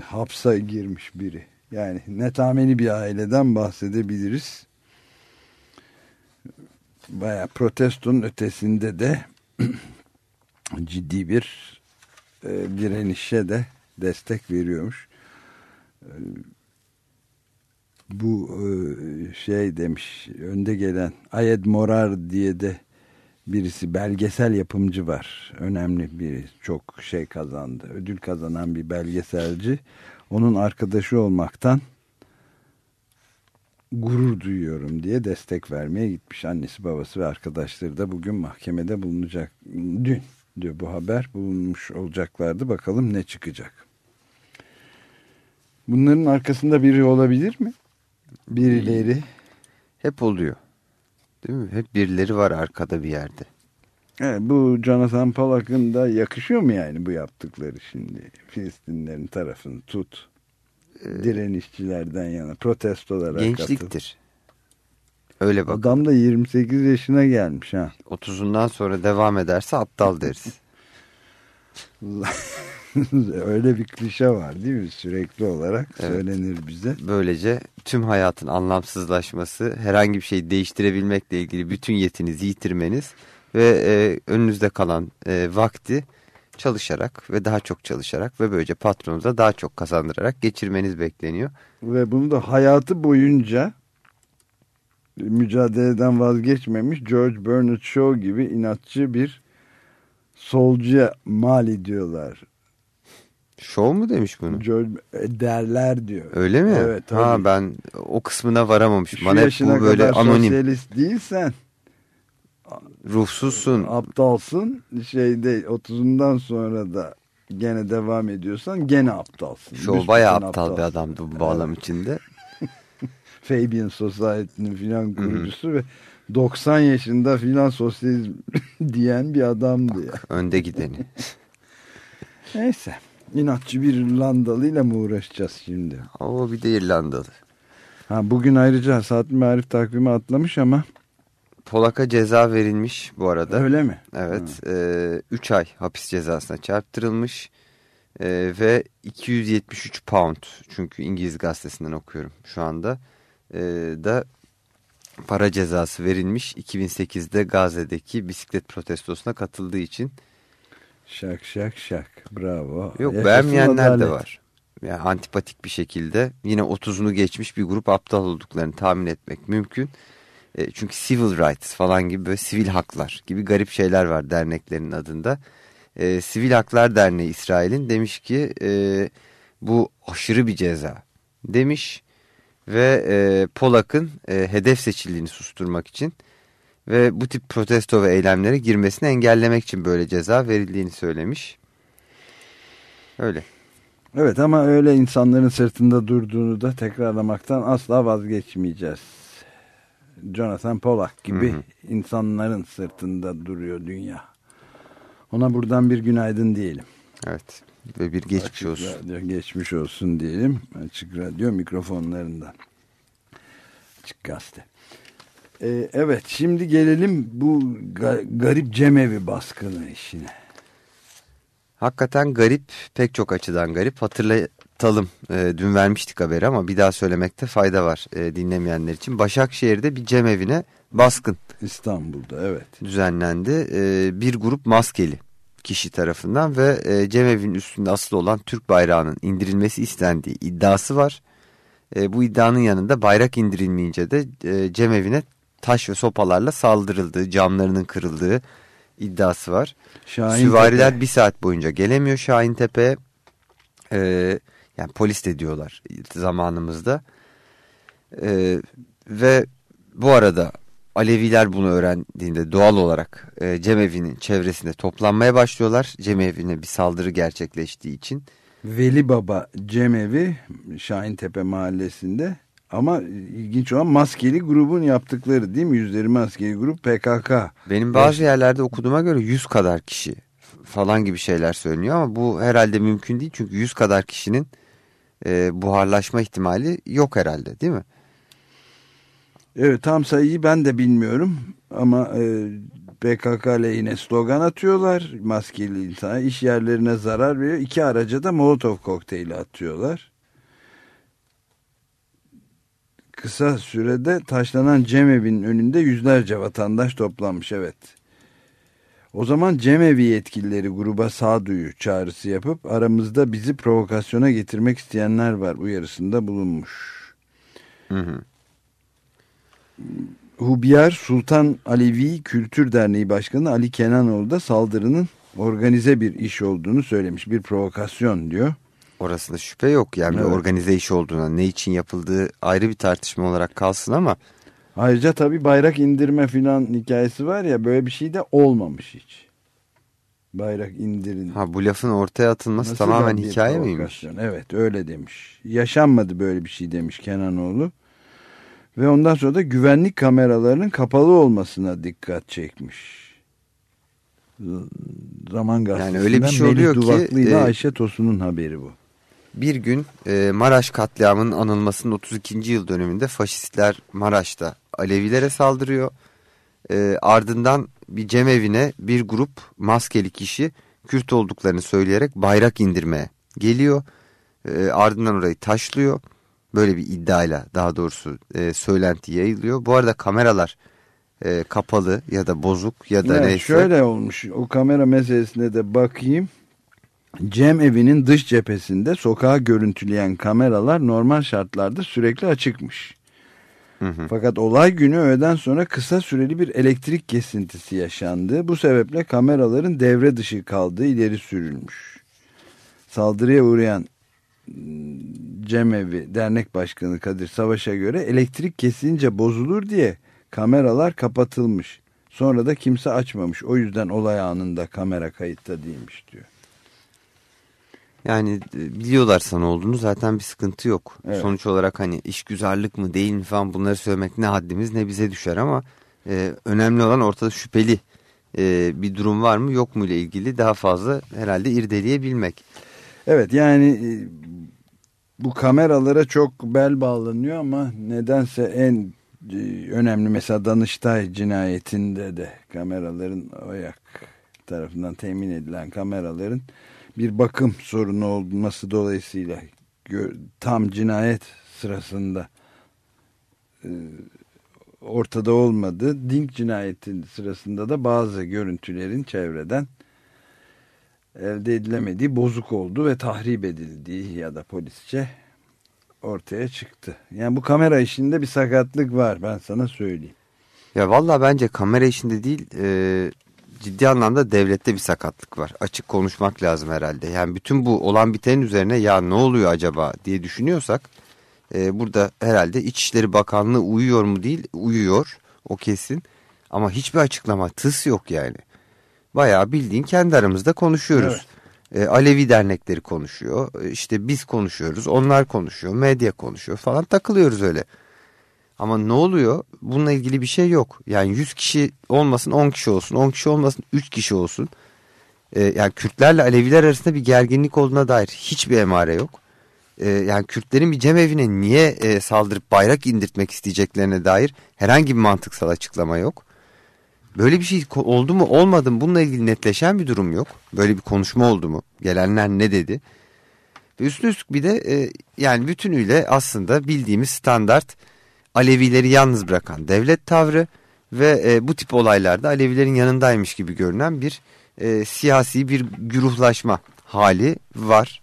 hapsa girmiş biri. Yani netameli bir aileden bahsedebiliriz. Baya protestonun ötesinde de ciddi bir e, direnişe de destek veriyormuş. E, bu e, şey demiş önde gelen Ayed Morar diye de birisi belgesel yapımcı var. Önemli biri. Çok şey kazandı. Ödül kazanan bir belgeselci. Onun arkadaşı olmaktan gurur duyuyorum diye destek vermeye gitmiş. Annesi babası ve arkadaşları da bugün mahkemede bulunacak. Dün diyor bu haber bulunmuş olacaklardı. Bakalım ne çıkacak. Bunların arkasında biri olabilir mi? Birileri. Hep oluyor. Değil mi? Hep birileri var arkada bir yerde. Evet, bu Jonathan Pollock'ın da yakışıyor mu yani bu yaptıkları şimdi? Filistinlerin tarafını tut. Ee, Direnişçilerden yana protestolara Gençliktir. Katıl. Öyle bak. Adam da 28 yaşına gelmiş ha. 30'undan sonra devam ederse aptal deriz. Öyle bir klişe var değil mi? Sürekli olarak Evet. söylenir bize. Böylece tüm hayatın anlamsızlaşması, herhangi bir şeyi değiştirebilmekle ilgili bütün yetinizi yitirmeniz ve e, önünüzde kalan e, vakti çalışarak ve daha çok çalışarak ve böylece patronunuza daha çok kazandırarak geçirmeniz bekleniyor. Ve bunu da hayatı boyunca mücadeleden vazgeçmemiş George Bernard Shaw gibi inatçı bir solcuya mal ediyorlar. Show mu demiş bunu? E, derler diyor. Öyle mi? Evet. Ha tabii. ben o kısmına varamamışım. Şu Bana hep bu böyle kadar anonim, sosyalist değilsen ruhsuzsun. aptalsın. Şeyde 30'undan sonra da gene devam ediyorsan gene aptalsın. Show Büsbütün bayağı aptal bir aptalsın. adamdı bu bağlam içinde. Fabian Society'nin filan kurucusu ve 90 yaşında filan sosyalizm diyen bir adamdı ya. Önde gideni. Neyse. İnatçı bir İrlandalıyla mı uğraşacağız şimdi? O bir de İrlandalı. Ha, bugün ayrıca saat marif takvimi atlamış ama Polak'a ceza verilmiş bu arada. öyle mi? Evet. 3 ay hapis cezasına çarptırılmış. E, ve 273 pound çünkü İngiliz gazetesinden okuyorum şu anda. E, da para cezası verilmiş 2008'de Gazze'deki bisiklet protestosuna katıldığı için. Şak şak şak. Bravo. Yok Yaşasın beğenmeyenler de var. Yani antipatik bir şekilde yine 30'unu geçmiş bir grup aptal olduklarını tahmin etmek mümkün. E, çünkü civil rights falan gibi böyle sivil haklar gibi garip şeyler var derneklerin adında. E, Sivil Haklar Derneği İsrail'in demiş ki e, bu aşırı bir ceza demiş ve e, Polak'ın e, hedef seçildiğini susturmak için ve bu tip protesto ve eylemlere girmesini engellemek için böyle ceza verildiğini söylemiş. Öyle. Evet ama öyle insanların sırtında durduğunu da tekrarlamaktan asla vazgeçmeyeceğiz. Jonathan Polak gibi Hı hı. insanların sırtında duruyor dünya. Ona buradan bir günaydın diyelim. Evet ve bir geçmiş Açık olsun. Radyo geçmiş olsun diyelim. Açık Radyo mikrofonlarından. Açık Gazete. Ee, evet şimdi gelelim bu ga- garip cemevi baskını işine. Hakikaten garip pek çok açıdan garip hatırlatalım e, dün vermiştik haberi ama bir daha söylemekte fayda var e, dinlemeyenler için. Başakşehir'de bir cemevine baskın İstanbul'da evet. düzenlendi. E, bir grup maskeli kişi tarafından ve e, cemevinin üstünde asılı olan Türk bayrağının indirilmesi istendiği iddiası var. E, bu iddianın yanında bayrak indirilmeyince de e, cemevine taş ve sopalarla saldırıldığı, camlarının kırıldığı iddiası var. Şahin Süvariler Tepe. bir saat boyunca gelemiyor Şahin Tepe'ye. Ee, yani polis de diyorlar zamanımızda. Ee, ve bu arada Aleviler bunu öğrendiğinde doğal olarak e, cemevinin çevresinde toplanmaya başlıyorlar. Cemevine bir saldırı gerçekleştiği için. Veli Baba Cemevi Şahintepe mahallesinde ama ilginç olan maskeli grubun yaptıkları değil mi? Yüzleri maskeli grup PKK. Benim bazı yerlerde okuduğuma göre 100 kadar kişi falan gibi şeyler söyleniyor ama bu herhalde mümkün değil. Çünkü 100 kadar kişinin e, buharlaşma ihtimali yok herhalde değil mi? Evet tam sayıyı ben de bilmiyorum ama e, PKK lehine slogan atıyorlar. Maskeli insana iş yerlerine zarar veriyor. İki araca da Molotov kokteyli atıyorlar. Kısa sürede taşlanan cemevinin önünde yüzlerce vatandaş toplanmış evet. O zaman cemevi yetkilileri gruba sağduyu çağrısı yapıp aramızda bizi provokasyona getirmek isteyenler var uyarısında bulunmuş. Hı hı. Hubiyar Sultan Alevi Kültür Derneği Başkanı Ali Kenanoğlu da saldırının organize bir iş olduğunu söylemiş. Bir provokasyon diyor. Orasında şüphe yok. Yani bir Evet. organize iş olduğuna, ne için yapıldığı ayrı bir tartışma olarak kalsın ama Ayrıca tabii bayrak indirme filan hikayesi var ya böyle bir şey de olmamış hiç. Bayrak indirin. ha bu lafın ortaya atılması Nasıl tamamen bir hikaye miymiş? Evet öyle demiş. Yaşanmadı böyle bir şey demiş Kenanoğlu. Ve ondan sonra da güvenlik kameralarının kapalı olmasına dikkat çekmiş. Zaman gazetesinden öyle bir şey Melih oluyor Duvaklı ile e, Ayşe Tosun'un haberi bu. Bir gün e, Maraş katliamının anılmasının 32. yıl dönümünde faşistler Maraş'ta Alevilere saldırıyor. E, ardından bir cemevine bir grup maskeli kişi Kürt olduklarını söyleyerek bayrak indirmeye geliyor. E, ardından orayı taşlıyor. Böyle bir iddiayla daha doğrusu e, söylenti yayılıyor. Bu arada kameralar e, kapalı ya da bozuk ya da Evet, neyse. Şöyle olmuş o kamera meselesine de bakayım. Cem evinin dış cephesinde sokağı görüntüleyen kameralar normal şartlarda sürekli açıkmış. Hı hı. Fakat olay günü öğleden sonra kısa süreli bir elektrik kesintisi yaşandı. Bu sebeple kameraların devre dışı kaldığı ileri sürülmüş. Saldırıya uğrayan ıı, Cemevi Dernek Başkanı Kadir Savaş'a göre elektrik kesince bozulur diye kameralar kapatılmış. Sonra da kimse açmamış. O yüzden olay anında kamera kayıtta değilmiş diyor. Yani e, biliyorlar sana olduğunu zaten bir sıkıntı yok. Evet. Sonuç olarak hani işgüzarlık mı değil mi falan bunları söylemek ne haddimiz ne bize düşer ama e, önemli olan ortada şüpheli e, bir durum var mı yok mu ile ilgili daha fazla herhalde irdeleyebilmek. Evet yani e, bu kameralara çok bel bağlanıyor ama nedense en e, önemli mesela Danıştay cinayetinde de kameraların OYAK tarafından temin edilen kameraların bir bakım sorunu olması dolayısıyla tam cinayet sırasında e, ortada olmadı. Dink cinayetin sırasında da bazı görüntülerin çevreden elde edilemediği bozuk oldu ve tahrip edildiği ya da polisçe ortaya çıktı. Yani bu kamera işinde bir sakatlık var ben sana söyleyeyim. Ya valla bence kamera işinde değil e, ciddi anlamda devlette bir sakatlık var. Açık konuşmak lazım herhalde. Yani bütün bu olan bitenin üzerine ya ne oluyor acaba diye düşünüyorsak e, burada herhalde İçişleri Bakanlığı uyuyor mu değil uyuyor o kesin. Ama hiçbir açıklama tıs yok yani. Bayağı bildiğin kendi aramızda konuşuyoruz. E, Alevi dernekleri konuşuyor. E, işte biz konuşuyoruz. Onlar konuşuyor. Medya konuşuyor falan takılıyoruz öyle. Ama ne oluyor? Bununla ilgili bir şey yok. Yani 100 kişi olmasın 10 kişi olsun. 10 kişi olmasın 3 kişi olsun. Ee, yani Kürtlerle Aleviler arasında bir gerginlik olduğuna dair hiçbir emare yok. Ee, yani Kürtlerin bir cemevine niye e, saldırıp bayrak indirtmek isteyeceklerine dair herhangi bir mantıksal açıklama yok. Böyle bir şey oldu mu olmadı mı bununla ilgili netleşen bir durum yok. Böyle bir konuşma oldu mu? Gelenler ne dedi? Üstüne üstlük bir de e, yani bütünüyle aslında bildiğimiz standart Alevileri yalnız bırakan devlet tavrı ve e, bu tip olaylarda Alevilerin yanındaymış gibi görünen bir e, siyasi bir güruhlaşma hali var.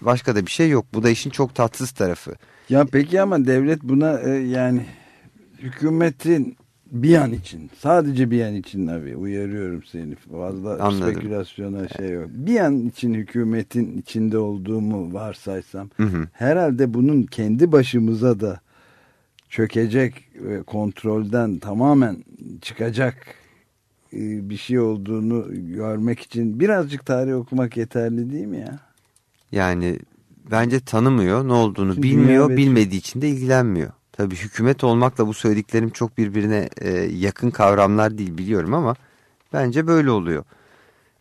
Başka da bir şey yok. Bu da işin çok tatsız tarafı. Ya peki ama devlet buna e, yani hükümetin bir an için sadece bir an için abi uyarıyorum seni fazla Anladım. spekülasyona şey yok. Bir an için hükümetin içinde olduğumu varsaysam Hı hı. herhalde bunun kendi başımıza da çökecek ve kontrolden tamamen çıkacak e, bir şey olduğunu görmek için birazcık tarih okumak yeterli değil mi ya? Yani bence tanımıyor, ne olduğunu Şimdi bilmiyor, bilmediği için de ilgilenmiyor. Tabii hükümet olmakla bu söylediklerim çok birbirine e, yakın kavramlar değil biliyorum ama bence böyle oluyor.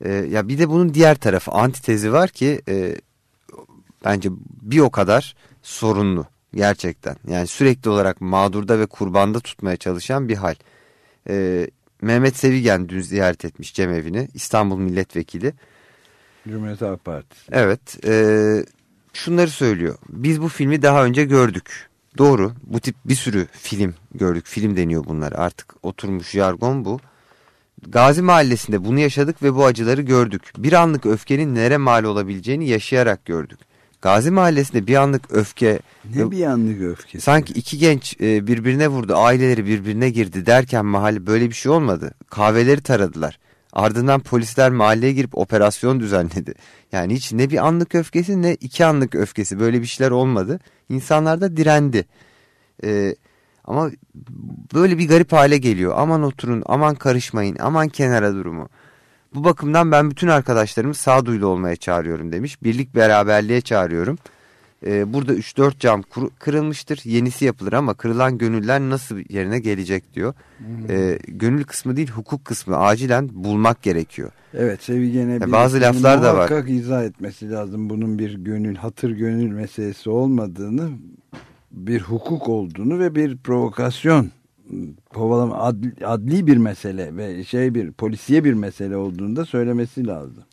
E, ya bir de bunun diğer tarafı antitezi var ki bence bir o kadar sorunlu gerçekten. Yani sürekli olarak mağdurda ve kurbanda tutmaya çalışan bir hal. E, Mehmet Sevigen dün ziyaret etmiş cemevini İstanbul Milletvekili. Cumhuriyet Halk Partisi. Evet. E, şunları söylüyor. Biz bu filmi daha önce gördük. Doğru. Bu tip bir sürü film gördük. Film deniyor bunlar. Artık oturmuş jargon bu. Gazi Mahallesi'nde bunu yaşadık ve bu acıları gördük. Bir anlık öfkenin nere mal olabileceğini yaşayarak gördük. Gazi Mahallesi'nde bir anlık öfke... Ne bir anlık öfkesi. Sanki iki genç e, birbirine vurdu, aileleri birbirine girdi derken mahalle böyle bir şey olmadı. Kahveleri taradılar. Ardından polisler mahalleye girip operasyon düzenledi. Yani hiç ne bir anlık öfkesi ne iki anlık öfkesi böyle bir şeyler olmadı. İnsanlar da direndi. E, ama böyle bir garip hale geliyor. Aman oturun, aman karışmayın, aman kenara durumu. Bu bakımdan ben bütün arkadaşlarımı sağduyulu olmaya çağırıyorum demiş. Birlik beraberliğe çağırıyorum. Ee, burada 3-4 cam kırılmıştır. Yenisi yapılır ama kırılan gönüller nasıl yerine gelecek diyor. Ee, gönül kısmı değil hukuk kısmı acilen bulmak gerekiyor. Evet Sevigen'e Ya bir bazı laflar da var. muhakkak izah etmesi lazım. Bunun bir gönül, hatır gönül meselesi olmadığını, bir hukuk olduğunu ve bir provokasyon, kovalama, adli, adli bir mesele ve şey bir polisiye bir mesele olduğunu da söylemesi lazım.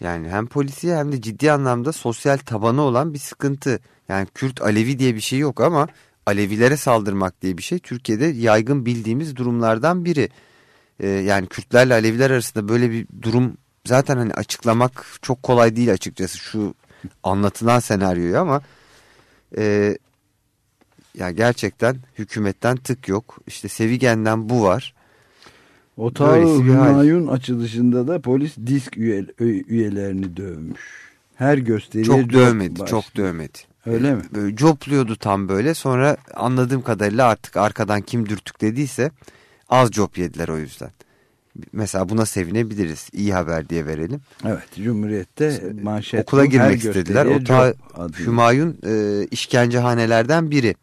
Yani hem polisiye hem de ciddi anlamda sosyal tabanı olan bir sıkıntı. Yani Kürt Alevi diye bir şey yok ama Alevilere saldırmak diye bir şey Türkiye'de yaygın bildiğimiz durumlardan biri. Ee, yani Kürtlerle Aleviler arasında böyle bir durum zaten hani açıklamak çok kolay değil açıkçası şu anlatılan senaryoyu ama e, ya gerçekten hükümetten tık yok. İşte Sevigen'den bu var. Otağı. Hümayun açılışında da polis disk üye, üyelerini dövmüş. Her gösteriye Çok dövmedi, çok dövmedi. Öyle mi? Böyle copluyordu tam böyle. Sonra anladığım kadarıyla artık arkadan kim dürtüklediyse az cop yediler o yüzden. Mesela buna sevinebiliriz. İyi haber diye verelim. Evet, Cumhuriyet'te manşet. Okula girmek istediler. Otağı. Hümayun e, işkencehanelerden biri.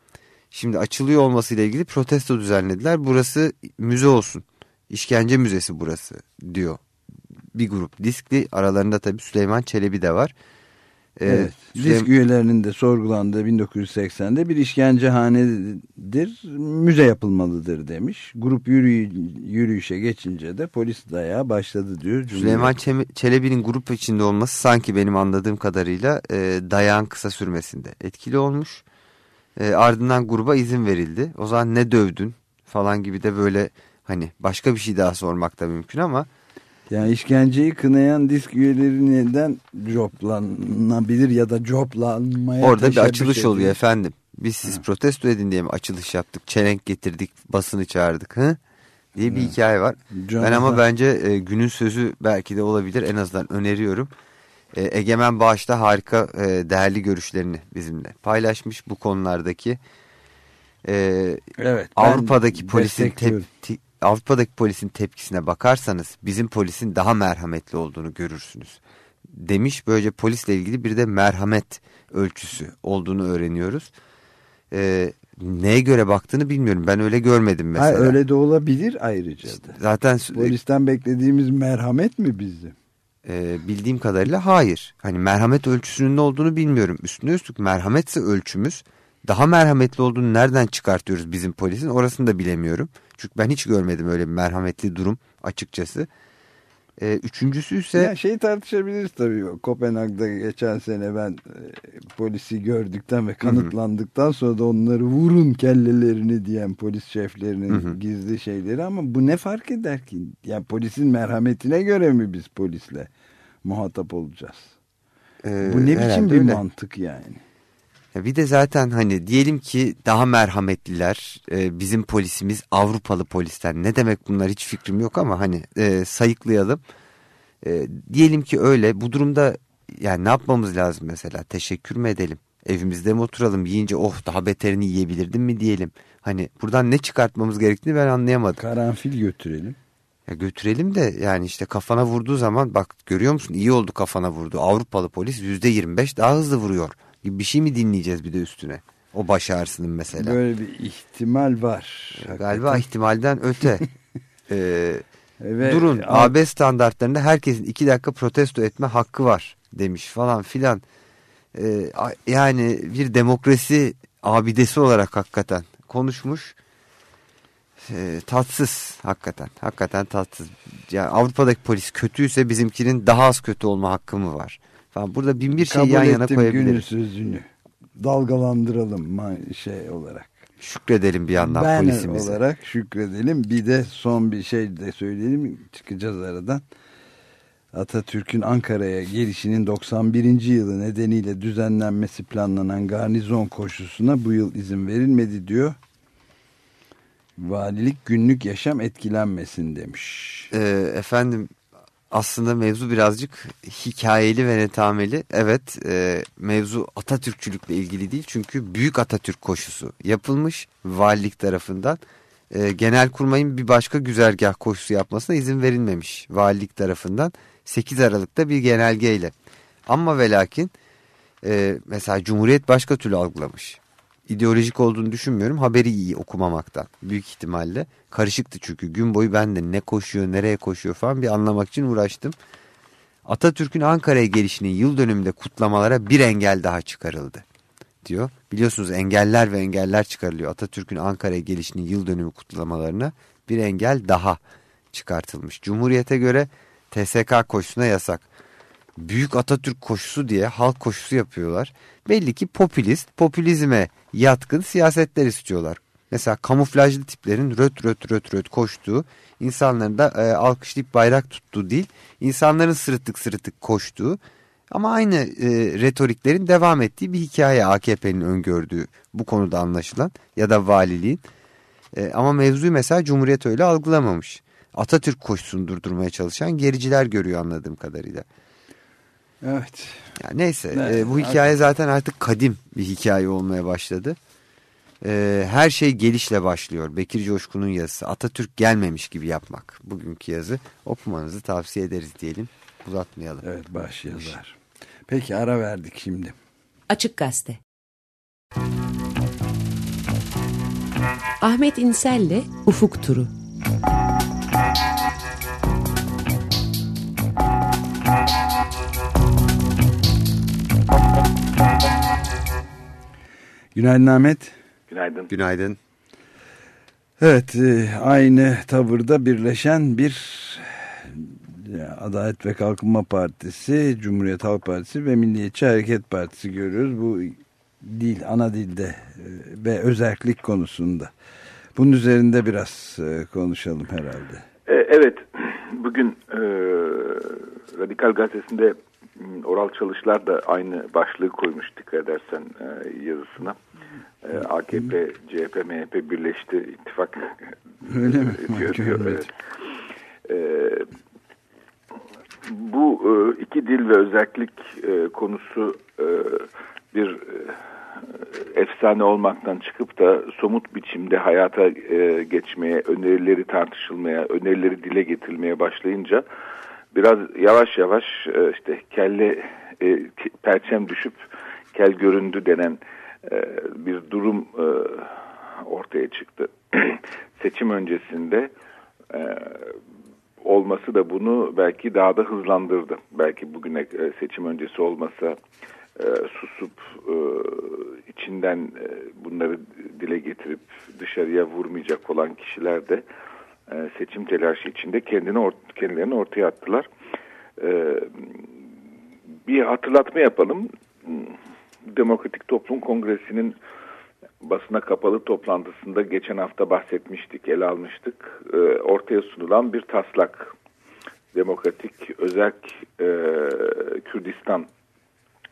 Şimdi açılıyor olmasıyla ilgili protesto düzenlediler. Burası müze olsun. İşkence müzesi burası diyor. Bir grup diskli aralarında tabii Süleyman Çelebi de var. Ee, Evet, Süleym- disk üyelerinin de sorgulandığı 1980'de bir işkencehanedir, müze yapılmalıdır demiş. Grup yürüyü, yürüyüşe geçince de polis dayağı başladı diyor. Süleyman Çelebi'nin grup içinde olması sanki benim anladığım kadarıyla e, dayağın kısa sürmesinde etkili olmuş. E, ardından gruba izin verildi. O zaman ne dövdün falan gibi de böyle hani başka bir şey daha sormak da mümkün ama Yani işkenceyi kınayan disk üyeleri neden coplanabilir ya da coplanmaya orada bir açılış ediyor? oluyor efendim. Biz siz protesto edin diye mi açılış yaptık? Çelenk getirdik, basını çağırdık. Hı? diye bir hikaye var. John- Ben ama bence e, günün sözü belki de olabilir. En azından öneriyorum. E, Egemen Bağış'ta harika e, değerli görüşlerini bizimle paylaşmış bu konulardaki. E, Evet, Avrupa'daki polisin tepki Avrupa'daki polisin tepkisine bakarsanız bizim polisin daha merhametli olduğunu görürsünüz. Demiş böylece polisle ilgili bir de merhamet ölçüsü olduğunu öğreniyoruz. E, neye göre baktığını bilmiyorum. Ben öyle görmedim mesela. Hayır, öyle de olabilir ayrıca da. Zaten Polisten beklediğimiz merhamet mi bizim? E, bildiğim kadarıyla hayır. Hani merhamet ölçüsünün ne olduğunu bilmiyorum. Üstüne üstlük merhametse ölçümüz daha merhametli olduğunu nereden çıkartıyoruz bizim polisin orasını da bilemiyorum. Çünkü ben hiç görmedim öyle bir merhametli durum açıkçası. E, üçüncüsü ise Ya şeyi tartışabiliriz tabii. Kopenhag'da geçen sene ben e, polisi gördükten ve kanıtlandıktan sonra da onları vurun kellelerini diyen polis şeflerinin Hı hı. gizli şeyleri ama bu ne fark eder ki? Yani polisin merhametine göre mi biz polisle muhatap olacağız? e, bu ne biçim bir öyle. mantık yani? Ya bir de zaten hani diyelim ki daha merhametliler e, bizim polisimiz Avrupalı polisten ne demek bunlar hiç fikrim yok ama hani e, sayıklayalım. E, diyelim ki öyle bu durumda yani ne yapmamız lazım mesela teşekkür mü edelim evimizde mi oturalım yiyince oh daha beterini yiyebilirdim mi diyelim. Hani buradan ne çıkartmamız gerektiğini ben anlayamadım. Karanfil götürelim. Ya götürelim de yani işte kafana vurduğu zaman bak görüyor musun iyi oldu kafana vurdu. Avrupalı polis yüzde yirmi beş daha hızlı vuruyor gibi bir şey mi dinleyeceğiz bir de üstüne? O baş ağrısının mesela. Böyle bir ihtimal var. Galiba ihtimalden öte. Ee, Ve- durun AB standartlarında herkesin iki dakika protesto etme hakkı var demiş falan filan. Ee, yani bir demokrasi abidesi olarak hakikaten konuşmuş. Ee, tatsız hakikaten hakikaten tatsız. Yani Avrupa'daki polis kötüyse bizimkinin daha az kötü olma hakkı mı var? Falan. Burada bin bir şey Kabul yan yana ettim günün koyabiliriz. sözünü. Dalgalandıralım şey olarak. Şükredelim bir yandan Banner polisimize. olarak şükredelim. Bir de son bir şey de söyleyelim. Çıkacağız aradan. Atatürk'ün Ankara'ya gelişinin 91. yılı nedeniyle düzenlenmesi planlanan garnizon koşusuna bu yıl izin verilmedi diyor. Valilik günlük yaşam etkilenmesin demiş. Ee, efendim aslında mevzu birazcık hikayeli ve netameli. Evet e, mevzu Atatürkçülükle ilgili değil çünkü Büyük Atatürk koşusu yapılmış valilik tarafından. E, Genelkurmay'ın bir başka güzergah koşusu yapmasına izin verilmemiş valilik tarafından 8 Aralık'ta bir genelgeyle. Ama ve lakin e, mesela Cumhuriyet başka türlü algılamış. İdeolojik olduğunu düşünmüyorum. Haberi iyi okumamaktan büyük ihtimalle. Karışıktı çünkü gün boyu ben de ne koşuyor nereye koşuyor falan bir anlamak için uğraştım. Atatürk'ün Ankara'ya gelişinin yıl dönümünde kutlamalara bir engel daha çıkarıldı diyor. Biliyorsunuz engeller ve engeller çıkarılıyor. Atatürk'ün Ankara'ya gelişinin yıl dönümü kutlamalarına bir engel daha çıkartılmış. Cumhuriyete göre TSK koşusuna yasak. büyük Atatürk koşusu diye halk koşusu yapıyorlar. Belli ki popülist, popülizme yatkın siyasetler istiyorlar. Mesela kamuflajlı tiplerin röt röt röt röt koştuğu, insanların da e, alkışlayıp bayrak tuttuğu değil, insanların sırıttık sırıttık koştuğu ama aynı e, retoriklerin devam ettiği bir hikaye AKP'nin öngördüğü bu konuda anlaşılan ya da valiliğin. E, ama mevzuyu mesela Cumhuriyet öyle algılamamış. Atatürk koşusunu durdurmaya çalışan gericiler görüyor anladığım kadarıyla. Evet. Yani neyse Evet, e, bu hikaye zaten artık kadim bir hikaye olmaya başladı. E, her şey gelişle başlıyor. Bekir Coşkun'un yazısı Atatürk gelmemiş gibi yapmak. Bugünkü yazı okumanızı tavsiye ederiz diyelim. Uzatmayalım. Evet baş yazar. Peki ara verdik şimdi. Açık Gazete Ahmet İnsel'le Ufuk Turu Günaydın Ahmet. Günaydın. Günaydın. Evet e, aynı tavırda birleşen bir e, Adalet ve Kalkınma Partisi, Cumhuriyet Halk Partisi ve Milliyetçi Hareket Partisi görüyoruz. Bu dil, ana dilde e, ve özellik konusunda. Bunun üzerinde biraz konuşalım herhalde. Evet, bugün e, Radikal Gazetesi'nde Oral Çalışlar da aynı başlığı koymuş dikkat edersen e, yazısına. E, AKP, CHP, MHP birleşti, ittifak Öyle mi? diyor, diyor, evet. E, bu e, iki dil ve özellik e, konusu e, bir e, efsane olmaktan çıkıp da somut biçimde hayata e, geçmeye, önerileri tartışılmaya, önerileri dile getirilmeye başlayınca biraz yavaş yavaş e, işte kelle e, perçem düşüp kel göründü denen e, bir durum e, ortaya çıktı. Seçim öncesinde e, olması da bunu belki daha da hızlandırdı. Belki bugüne e, seçim öncesi olmasa e, susup e, içinden e, bunları dile getirip dışarıya vurmayacak olan kişiler de e, seçim telaşı içinde kendini or kendilerini ortaya attılar. E, bir hatırlatma yapalım. Demokratik Toplum Kongresi'nin basına kapalı toplantısında geçen hafta bahsetmiştik, ele almıştık. E, ortaya sunulan bir taslak. Demokratik Özerk e, Kürdistan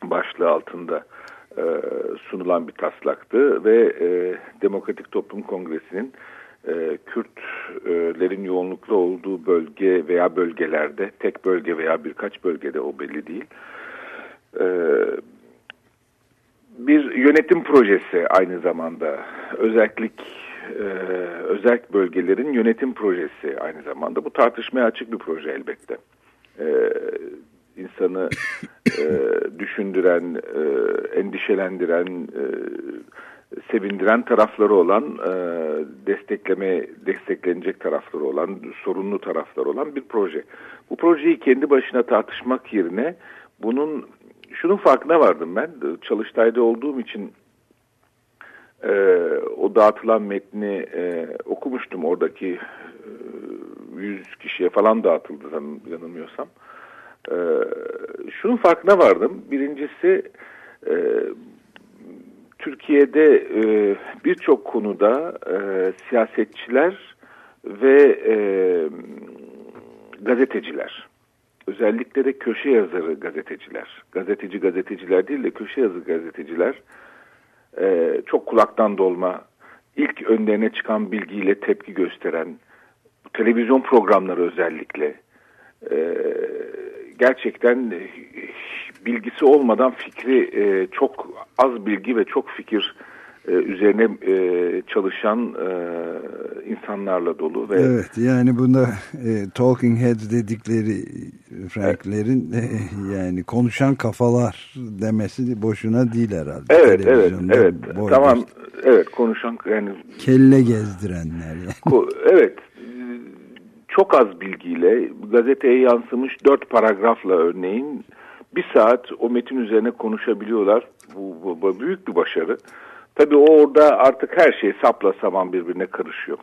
başlığı altında e, sunulan bir taslaktı ve e, Demokratik Toplum Kongresi'nin e, Kürtlerin yoğunluklu olduğu bölge veya bölgelerde, tek bölge veya birkaç bölgede o belli değil, e, bir yönetim projesi aynı zamanda. Özellik e, özel bölgelerin yönetim projesi aynı zamanda. Bu tartışmaya açık bir proje elbette. E, insanı e, düşündüren e, endişelendiren e, sevindiren tarafları olan e, destekleme desteklenecek tarafları olan sorunlu tarafları olan bir proje bu projeyi kendi başına tartışmak yerine bunun şunun farkına vardım ben. Çalıştay'da olduğum için e, o dağıtılan metni e, okumuştum. Oradaki e, 100 kişiye falan dağıtıldı yanılmıyorsam. E, şunun farkına vardım. Birincisi e, Türkiye'de e, birçok konuda e, siyasetçiler ve e, gazeteciler özellikle de köşe yazarı gazeteciler, gazeteci gazeteciler değil de köşe yazı gazeteciler e, çok kulaktan dolma, ilk önlerine çıkan bilgiyle tepki gösteren, televizyon programları özellikle e, gerçekten bilgisi olmadan fikri e, çok az bilgi ve çok fikir e, üzerine e, çalışan e, insanlarla dolu ve Evet yani bunda e, talking heads dedikleri Franklerin e, yani konuşan kafalar demesi boşuna değil herhalde. Evet evet evet tamam evet konuşan yani Kelle gezdirenler yani. ko- evet çok az bilgiyle gazeteye yansımış dört paragrafla örneğin bir saat o metin üzerine konuşabiliyorlar. Bu, bu, bu büyük bir başarı. Tabii o orada artık her şey sapla saman birbirine karışıyor.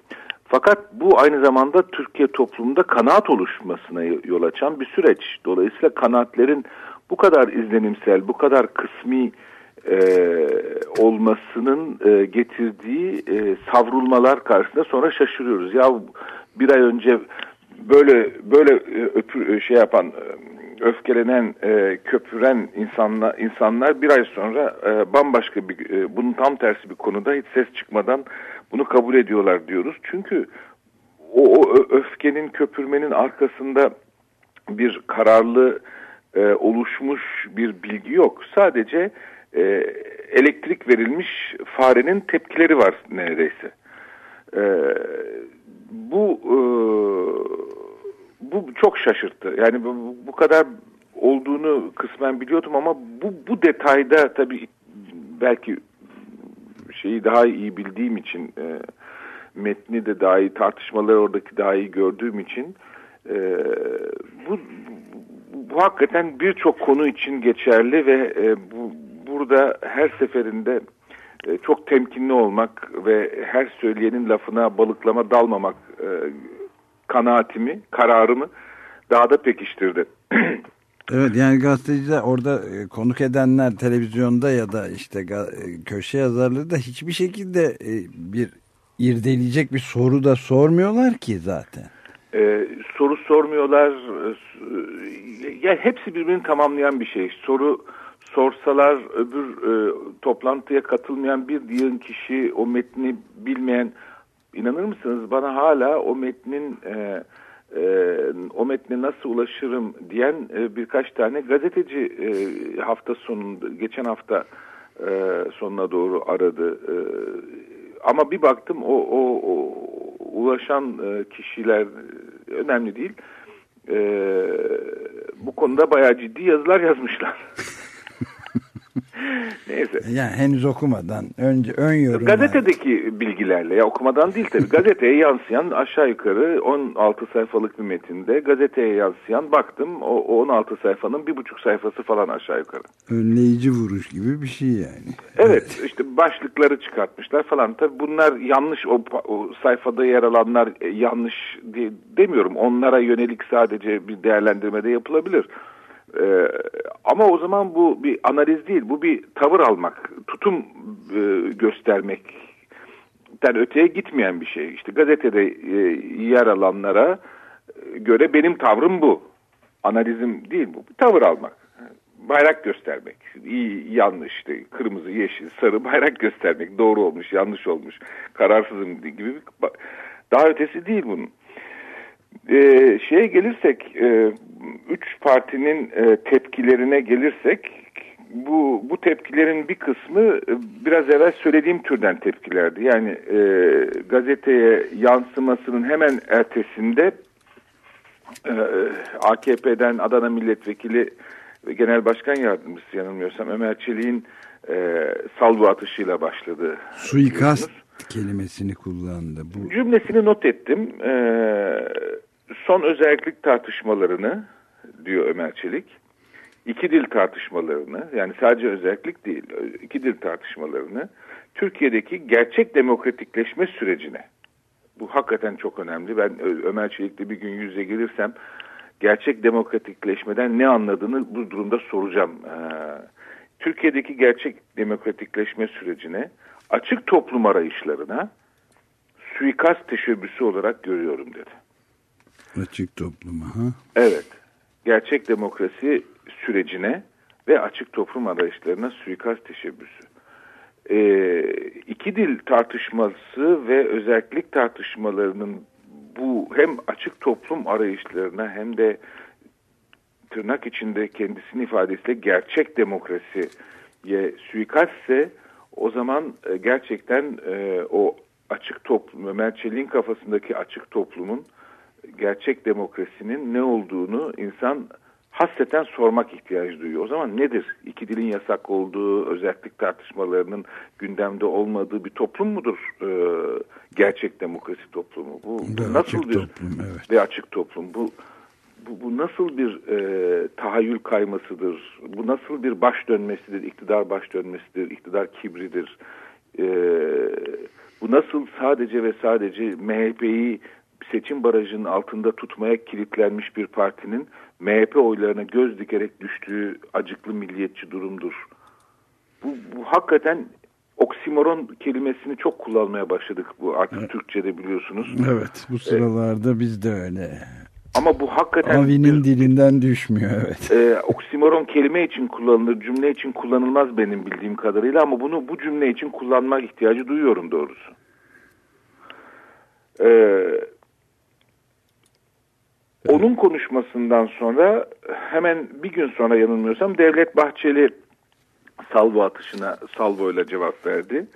Fakat bu aynı zamanda Türkiye toplumunda kanaat oluşmasına yol açan bir süreç. Dolayısıyla kanaatlerin bu kadar izlenimsel, bu kadar kısmi e, olmasının e, getirdiği e, savrulmalar karşısında sonra şaşırıyoruz. Ya bir ay önce böyle böyle e, öpür, şey yapan e, öfkelenen, e, köpüren insanlar, insanlar bir ay sonra e, bambaşka bir, e, bunun tam tersi bir konuda hiç ses çıkmadan bunu kabul ediyorlar diyoruz. Çünkü o, o öfkenin, köpürmenin arkasında bir kararlı e, oluşmuş bir bilgi yok. Sadece e, elektrik verilmiş farenin tepkileri var neredeyse. E, bu e, bu çok şaşırttı. Yani bu, bu kadar olduğunu kısmen biliyordum ama bu bu detayda tabii belki şeyi daha iyi bildiğim için e, metni de daha iyi tartışmaları oradaki daha iyi gördüğüm için e, bu, bu, bu hakikaten birçok konu için geçerli ve e, bu burada her seferinde e, çok temkinli olmak ve her söyleyenin lafına balıklama dalmamak e, kanaatimi, kararımı daha da pekiştirdi. Evet yani gazeteciler orada e, konuk edenler televizyonda ya da işte e, köşe yazarları da hiçbir şekilde e, bir irdeleyecek bir soru da sormuyorlar ki zaten. Ee, soru sormuyorlar. Ya hepsi birbirini tamamlayan bir şey. Soru sorsalar öbür e, toplantıya katılmayan bir diğer kişi o metni bilmeyen inanır mısınız bana hala o metnin e, e, o metne nasıl ulaşırım diyen e, birkaç tane gazeteci e, hafta sonunda geçen hafta e, sonuna doğru aradı. E, ama bir baktım o, o, o ulaşan e, kişiler önemli değil. E, bu konuda bayağı ciddi yazılar yazmışlar. Neyse. Yani henüz okumadan önce ön yorum. Gazetedeki bilgilerle ya okumadan değil tabii. Gazeteye yansıyan aşağı yukarı 16 sayfalık bir metinde gazeteye yansıyan baktım o, o 16 sayfanın bir buçuk sayfası falan aşağı yukarı. Önleyici vuruş gibi bir şey yani. Evet, evet. işte başlıkları çıkartmışlar falan. Tabii bunlar yanlış o, o sayfada yer alanlar e, yanlış diye demiyorum. Onlara yönelik sadece bir değerlendirme de yapılabilir. Ee, ama o zaman bu bir analiz değil, bu bir tavır almak, tutum e, göstermek. Yani öteye gitmeyen bir şey. İşte gazetede e, yer alanlara göre benim tavrım bu. Analizim değil bu. Bir tavır almak. Bayrak göstermek. İyi, yanlış, işte, kırmızı, yeşil, sarı bayrak göstermek. Doğru olmuş, yanlış olmuş, kararsızım gibi. Bir, daha ötesi değil bunun. Ee, şeye gelirsek, e, üç partinin e, tepkilerine gelirsek, bu, bu tepkilerin bir kısmı e, biraz evvel söylediğim türden tepkilerdi. Yani e, gazeteye yansımasının hemen ertesinde e, AKP'den Adana Milletvekili ve Genel Başkan Yardımcısı yanılmıyorsam Ömer Çelik'in e, salvo atışıyla başladı. Suikast kelimesini kullandı. Bu... Cümlesini not ettim. E, son özellik tartışmalarını diyor Ömer Çelik. İki dil tartışmalarını yani sadece özellik değil iki dil tartışmalarını Türkiye'deki gerçek demokratikleşme sürecine bu hakikaten çok önemli. Ben Ömer Çelik'le bir gün yüze gelirsem gerçek demokratikleşmeden ne anladığını bu durumda soracağım. Ee, Türkiye'deki gerçek demokratikleşme sürecine açık toplum arayışlarına suikast teşebbüsü olarak görüyorum dedi. Açık toplum ha? Evet. Gerçek demokrasi sürecine ve açık toplum arayışlarına suikast teşebbüsü. Ee, iki dil tartışması ve özellik tartışmalarının bu hem açık toplum arayışlarına hem de tırnak içinde kendisini ifadesiyle gerçek demokrasiye suikastse o zaman e, gerçekten e, o açık toplum, Ömer Çelik'in kafasındaki açık toplumun gerçek demokrasinin ne olduğunu insan hasreten sormak ihtiyacı duyuyor. O zaman nedir? İki dilin yasak olduğu, özellik tartışmalarının gündemde olmadığı bir toplum mudur e, gerçek demokrasi toplumu? Bu, bu nasıl bir toplum, evet. ve açık toplum? Bu bu, bu nasıl bir e, tahayyül kaymasıdır? Bu nasıl bir baş dönmesidir? İktidar baş dönmesidir, iktidar kibridir. E, Bu nasıl sadece ve sadece MHP'yi seçim barajının altında tutmaya kilitlenmiş bir partinin MHP oylarına göz dikerek düştüğü acıklı milliyetçi durumdur. Bu, bu hakikaten oksimoron kelimesini çok kullanmaya başladık bu artık Türkçe'de biliyorsunuz. Evet bu sıralarda biz de öyle. Ama bu hakikaten Avi'nin dilinden düşmüyor evet. e, oksimoron kelime için kullanılır, cümle için kullanılmaz benim bildiğim kadarıyla ama bunu bu cümle için kullanma ihtiyacı duyuyorum doğrusu. E, onun konuşmasından sonra hemen bir gün sonra yanılmıyorsam Devlet Bahçeli salvo atışına salvoyla cevap verdi.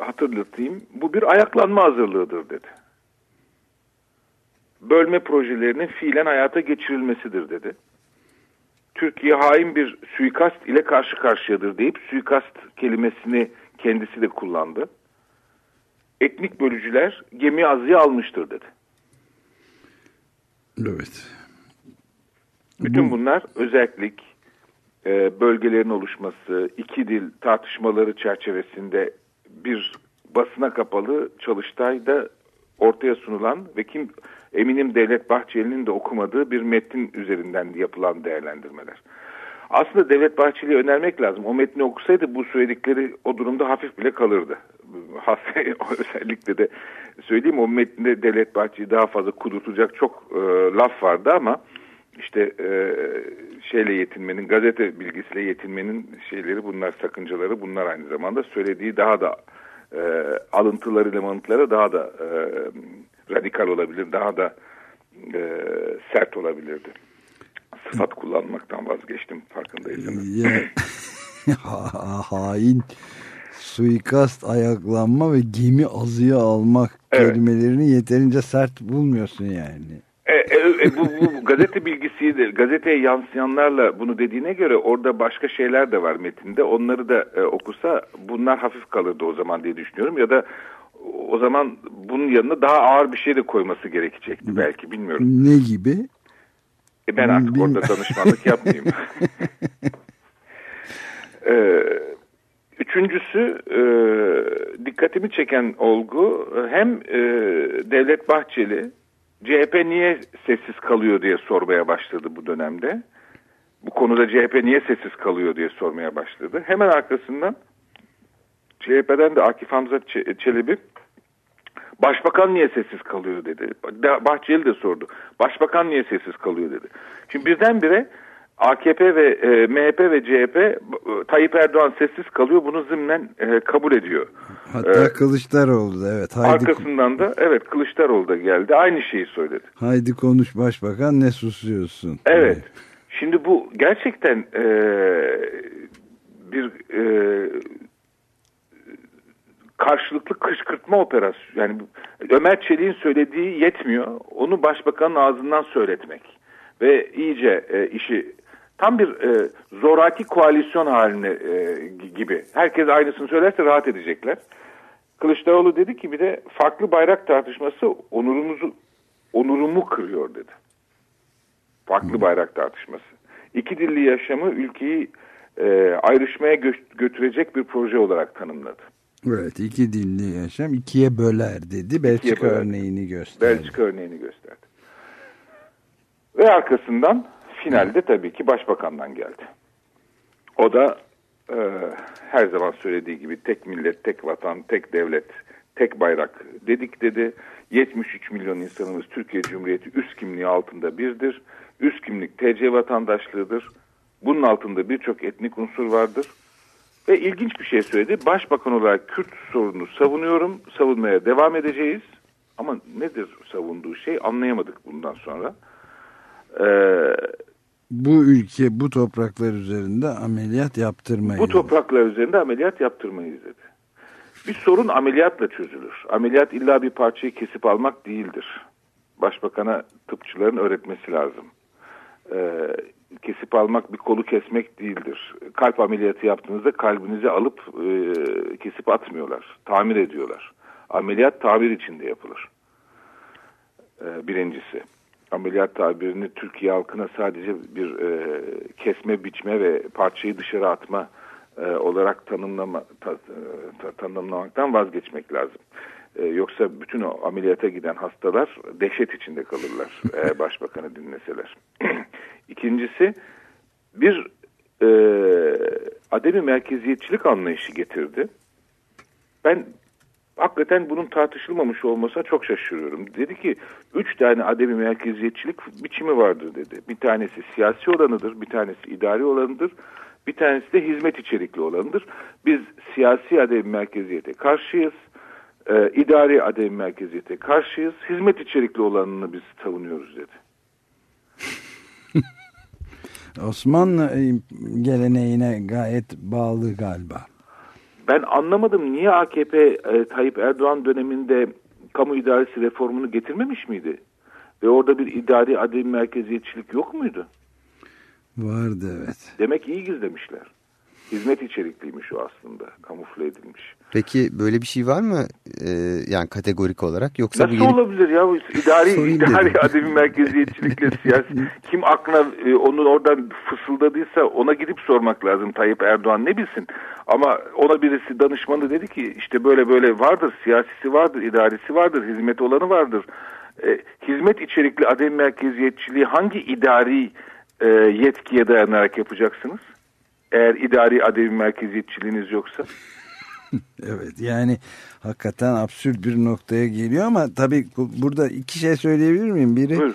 Hatırlatayım bu bir ayaklanma hazırlığıdır dedi bölme projelerinin fiilen hayata geçirilmesidir dedi. Türkiye hain bir suikast ile karşı karşıyadır deyip suikast kelimesini kendisi de kullandı. Etnik bölücüler gemi azıya almıştır dedi. Evet. Bütün bunlar özellik, e, bölgelerin oluşması, iki dil tartışmaları çerçevesinde bir basına kapalı çalıştayda ortaya sunulan ve kim eminim Devlet Bahçeli'nin de okumadığı bir metnin üzerinden yapılan değerlendirmeler. Aslında Devlet Bahçeli'ye önermek lazım. O metni okusaydı bu söyledikleri o durumda hafif bile kalırdı. Özellikle de söyleyeyim o metninde Devlet Bahçeli daha fazla kudurtacak çok e, laf vardı ama işte e, şeyle yetinmenin, gazete bilgisiyle yetinmenin şeyleri bunlar sakıncaları bunlar aynı zamanda söylediği daha da e, alıntılarıyla mantıları daha da e, radikal olabilir, daha da e, sert olabilirdi. Sıfat kullanmaktan vazgeçtim farkındaysanız. Ya, ha- hain suikast ayaklanma ve gemi azıya almak Evet. kelimelerini yeterince sert bulmuyorsun yani. E, e, e, bu, bu gazete bilgisi de gazeteye yansıyanlarla bunu dediğine göre orada başka şeyler de var metinde. Onları da e, okusa bunlar hafif kalırdı o zaman diye düşünüyorum. Ya da o zaman bunun yanına daha ağır bir şey de koyması gerekecekti belki bilmiyorum. Ne gibi? E, ben artık Bilmiyorum. orada danışmanlık yapmayayım. Ee, üçüncüsü e, dikkatimi çeken olgu hem e, Devlet Bahçeli CHP niye sessiz kalıyor diye sormaya başladı bu dönemde. Bu konuda CHP niye sessiz kalıyor diye sormaya başladı. Hemen arkasından CHP'den de Akif Hamza Çelebi Başbakan niye sessiz kalıyor dedi. Bahçeli de sordu. Başbakan niye sessiz kalıyor dedi. Şimdi birdenbire AKP ve e, MHP ve CHP e, Tayyip Erdoğan sessiz kalıyor. Bunu zımnen e, kabul ediyor. Hatta Ee, Kılıçdaroğlu da evet. Haydi, Arkasından da evet Kılıçdaroğlu da geldi. Aynı şeyi söyledi. haydi konuş başbakan ne susuyorsun? Evet. Şimdi bu gerçekten e, bir e, karşılıklı kışkırtma operasyonu. Yani Ömer Çelik'in söylediği yetmiyor. Onu başbakanın ağzından söyletmek. Ve iyice e, işi tam bir e, zoraki koalisyon haline e, gibi. Herkes aynısını söylerse rahat edecekler. Kılıçdaroğlu dedi ki bir de farklı bayrak tartışması onurumuzu onurumu kırıyor dedi. Farklı bayrak tartışması. İki dilli yaşamı ülkeyi e, ayrışmaya gö- götürecek bir proje olarak tanımladı. Evet iki dilli yaşam ikiye böler dedi. Belçika böler. örneğini gösterdi. Belçika örneğini gösterdi. Ve arkasından finalde tabii ki başbakandan geldi. O da e, her zaman söylediği gibi tek millet, tek vatan, tek devlet, tek bayrak dedik dedi. 73 milyon insanımız Türkiye Cumhuriyeti üst kimliği altında birdir. Üst kimlik TC vatandaşlığıdır. Bunun altında birçok etnik unsur vardır. Ve ilginç bir şey söyledi. Başbakan olarak Kürt sorununu savunuyorum. Savunmaya devam edeceğiz. Ama nedir savunduğu şey anlayamadık bundan sonra. Ee, Bu ülke bu topraklar üzerinde ameliyat yaptırmayı. bu topraklar üzerinde ameliyat yaptırmayız dedi. Bir sorun ameliyatla çözülür. Ameliyat illa bir parçayı kesip almak değildir. Başbakana tıpçıların öğretmesi lazım. Ee, kesip almak bir kolu kesmek değildir. Kalp ameliyatı yaptığınızda kalbinizi alıp e, kesip atmıyorlar. Tamir ediyorlar. Ameliyat tamir içinde yapılır. Ee, birincisi. Ameliyat tabirini Türkiye halkına sadece bir e, kesme, biçme ve parçayı dışarı atma e, olarak tanımlama, ta, e, ta- tanımlamaktan vazgeçmek lazım. E, yoksa bütün o ameliyata giden hastalar dehşet içinde kalırlar eğer başbakanı dinleseler. İkincisi bir e, ademi merkeziyetçilik anlayışı getirdi. Ben hakikaten bunun tartışılmamış olmasına çok şaşırıyorum. Dedi ki üç tane ademi merkeziyetçilik biçimi vardır dedi. Bir tanesi siyasi olanıdır, bir tanesi idari olanıdır, bir tanesi de hizmet içerikli olanıdır. Biz siyasi ademi merkeziyete karşıyız, e, idari ademi merkeziyete karşıyız, hizmet içerikli olanını biz savunuyoruz dedi. Osmanlı e, geleneğine gayet bağlı galiba. Ben anlamadım niye AKP e, Tayyip Erdoğan döneminde kamu idaresi reformunu getirmemiş miydi? Ve orada bir idari ademi merkeziyetçilik yok muydu? Vardı evet. Demek iyi gizlemişler. Hizmet içerikliymiş o aslında. Kamufle edilmiş. Peki böyle bir şey var mı e, yani kategorik olarak yoksa Nasıl bu yeni... olabilir ya? Bu İdari, idari ademi merkeziyetçilikle siyasi. Kim aklına e, onu oradan fısıldadıysa ona gidip sormak lazım Tayyip Erdoğan ne bilsin. Ama ona birisi danışmanı dedi ki işte böyle böyle vardır. Siyasisi vardır, idaresi vardır, hizmet olanı vardır. E, hizmet içerikli ademi merkeziyetçiliği hangi idari e, yetkiye dayanarak yapacaksınız? Eğer idari ademi merkeziyetçiliğiniz yoksa. Evet yani hakikaten absürt bir noktaya geliyor ama tabii bu- burada iki şey söyleyebilir miyim? Biri Buyurun.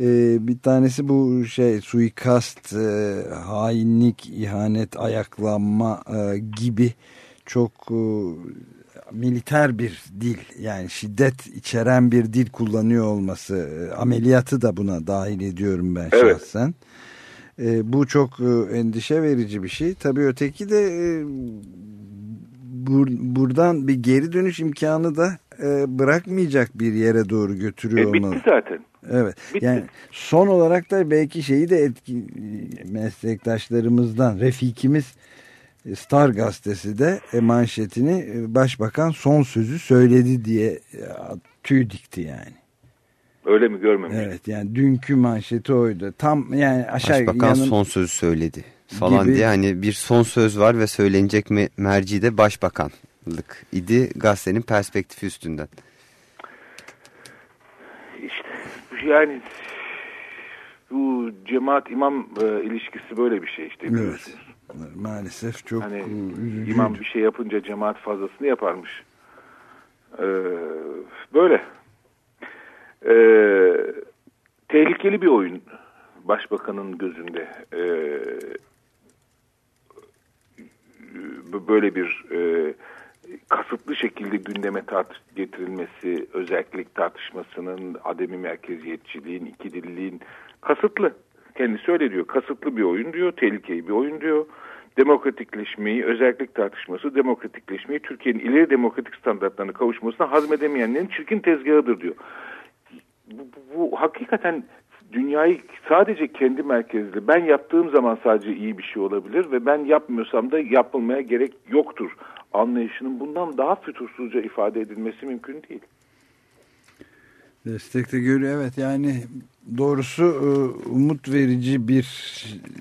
e, bir tanesi bu şey suikast, e, hainlik, ihanet, ayaklanma e, gibi çok e, militer bir dil yani şiddet içeren bir dil kullanıyor olması e, ameliyatı da buna dahil ediyorum ben Evet. şahsen. E, bu çok e, endişe verici bir şey. Tabii öteki de e, bur- buradan bir geri dönüş imkanı da e, bırakmayacak bir yere doğru götürüyor E, bitti olmalı. zaten. Evet. Bitti. Yani son olarak da belki şeyi de etki meslektaşlarımızdan Refikimiz e, Star gazetesi de e, manşetini e, başbakan son sözü söyledi diye tüy dikti yani. Öyle mi görmemiş? Evet yani dünkü manşeti oydu. Tam yani aşağı Başbakan yanın- son sözü söyledi falan Gibi. diye hani bir son söz var ve söylenecek me merci de başbakanlık idi gazetenin perspektifi üstünden. İşte yani bu cemaat imam e, ilişkisi böyle bir şey işte. Evet. biliyorsunuz. Maalesef çok Hani üzücü. imam bir şey yapınca cemaat fazlasını yaparmış. Ee, böyle. Ee, tehlikeli bir oyun başbakanın gözünde. B- böyle bir e, kasıtlı şekilde gündeme tartış getirilmesi, özellik tartışmasının, ademi merkeziyetçiliğin, iki dilliliğin kasıtlı. Kendisi öyle diyor. Kasıtlı bir oyun diyor, tehlikeli bir oyun diyor. Demokratikleşmeyi, özellik tartışması, demokratikleşmeyi Türkiye'nin ileri demokratik standartlarına kavuşmasına hazmedemeyenlerin çirkin tezgahıdır diyor. Bu, bu, bu hakikaten dünyayı sadece kendi merkezli ben yaptığım zaman sadece iyi bir şey olabilir ve ben yapmıyorsam da yapılmaya gerek yoktur anlayışının bundan daha fütursuzca ifade edilmesi mümkün değil. Destekte görüyor evet yani doğrusu e, umut verici bir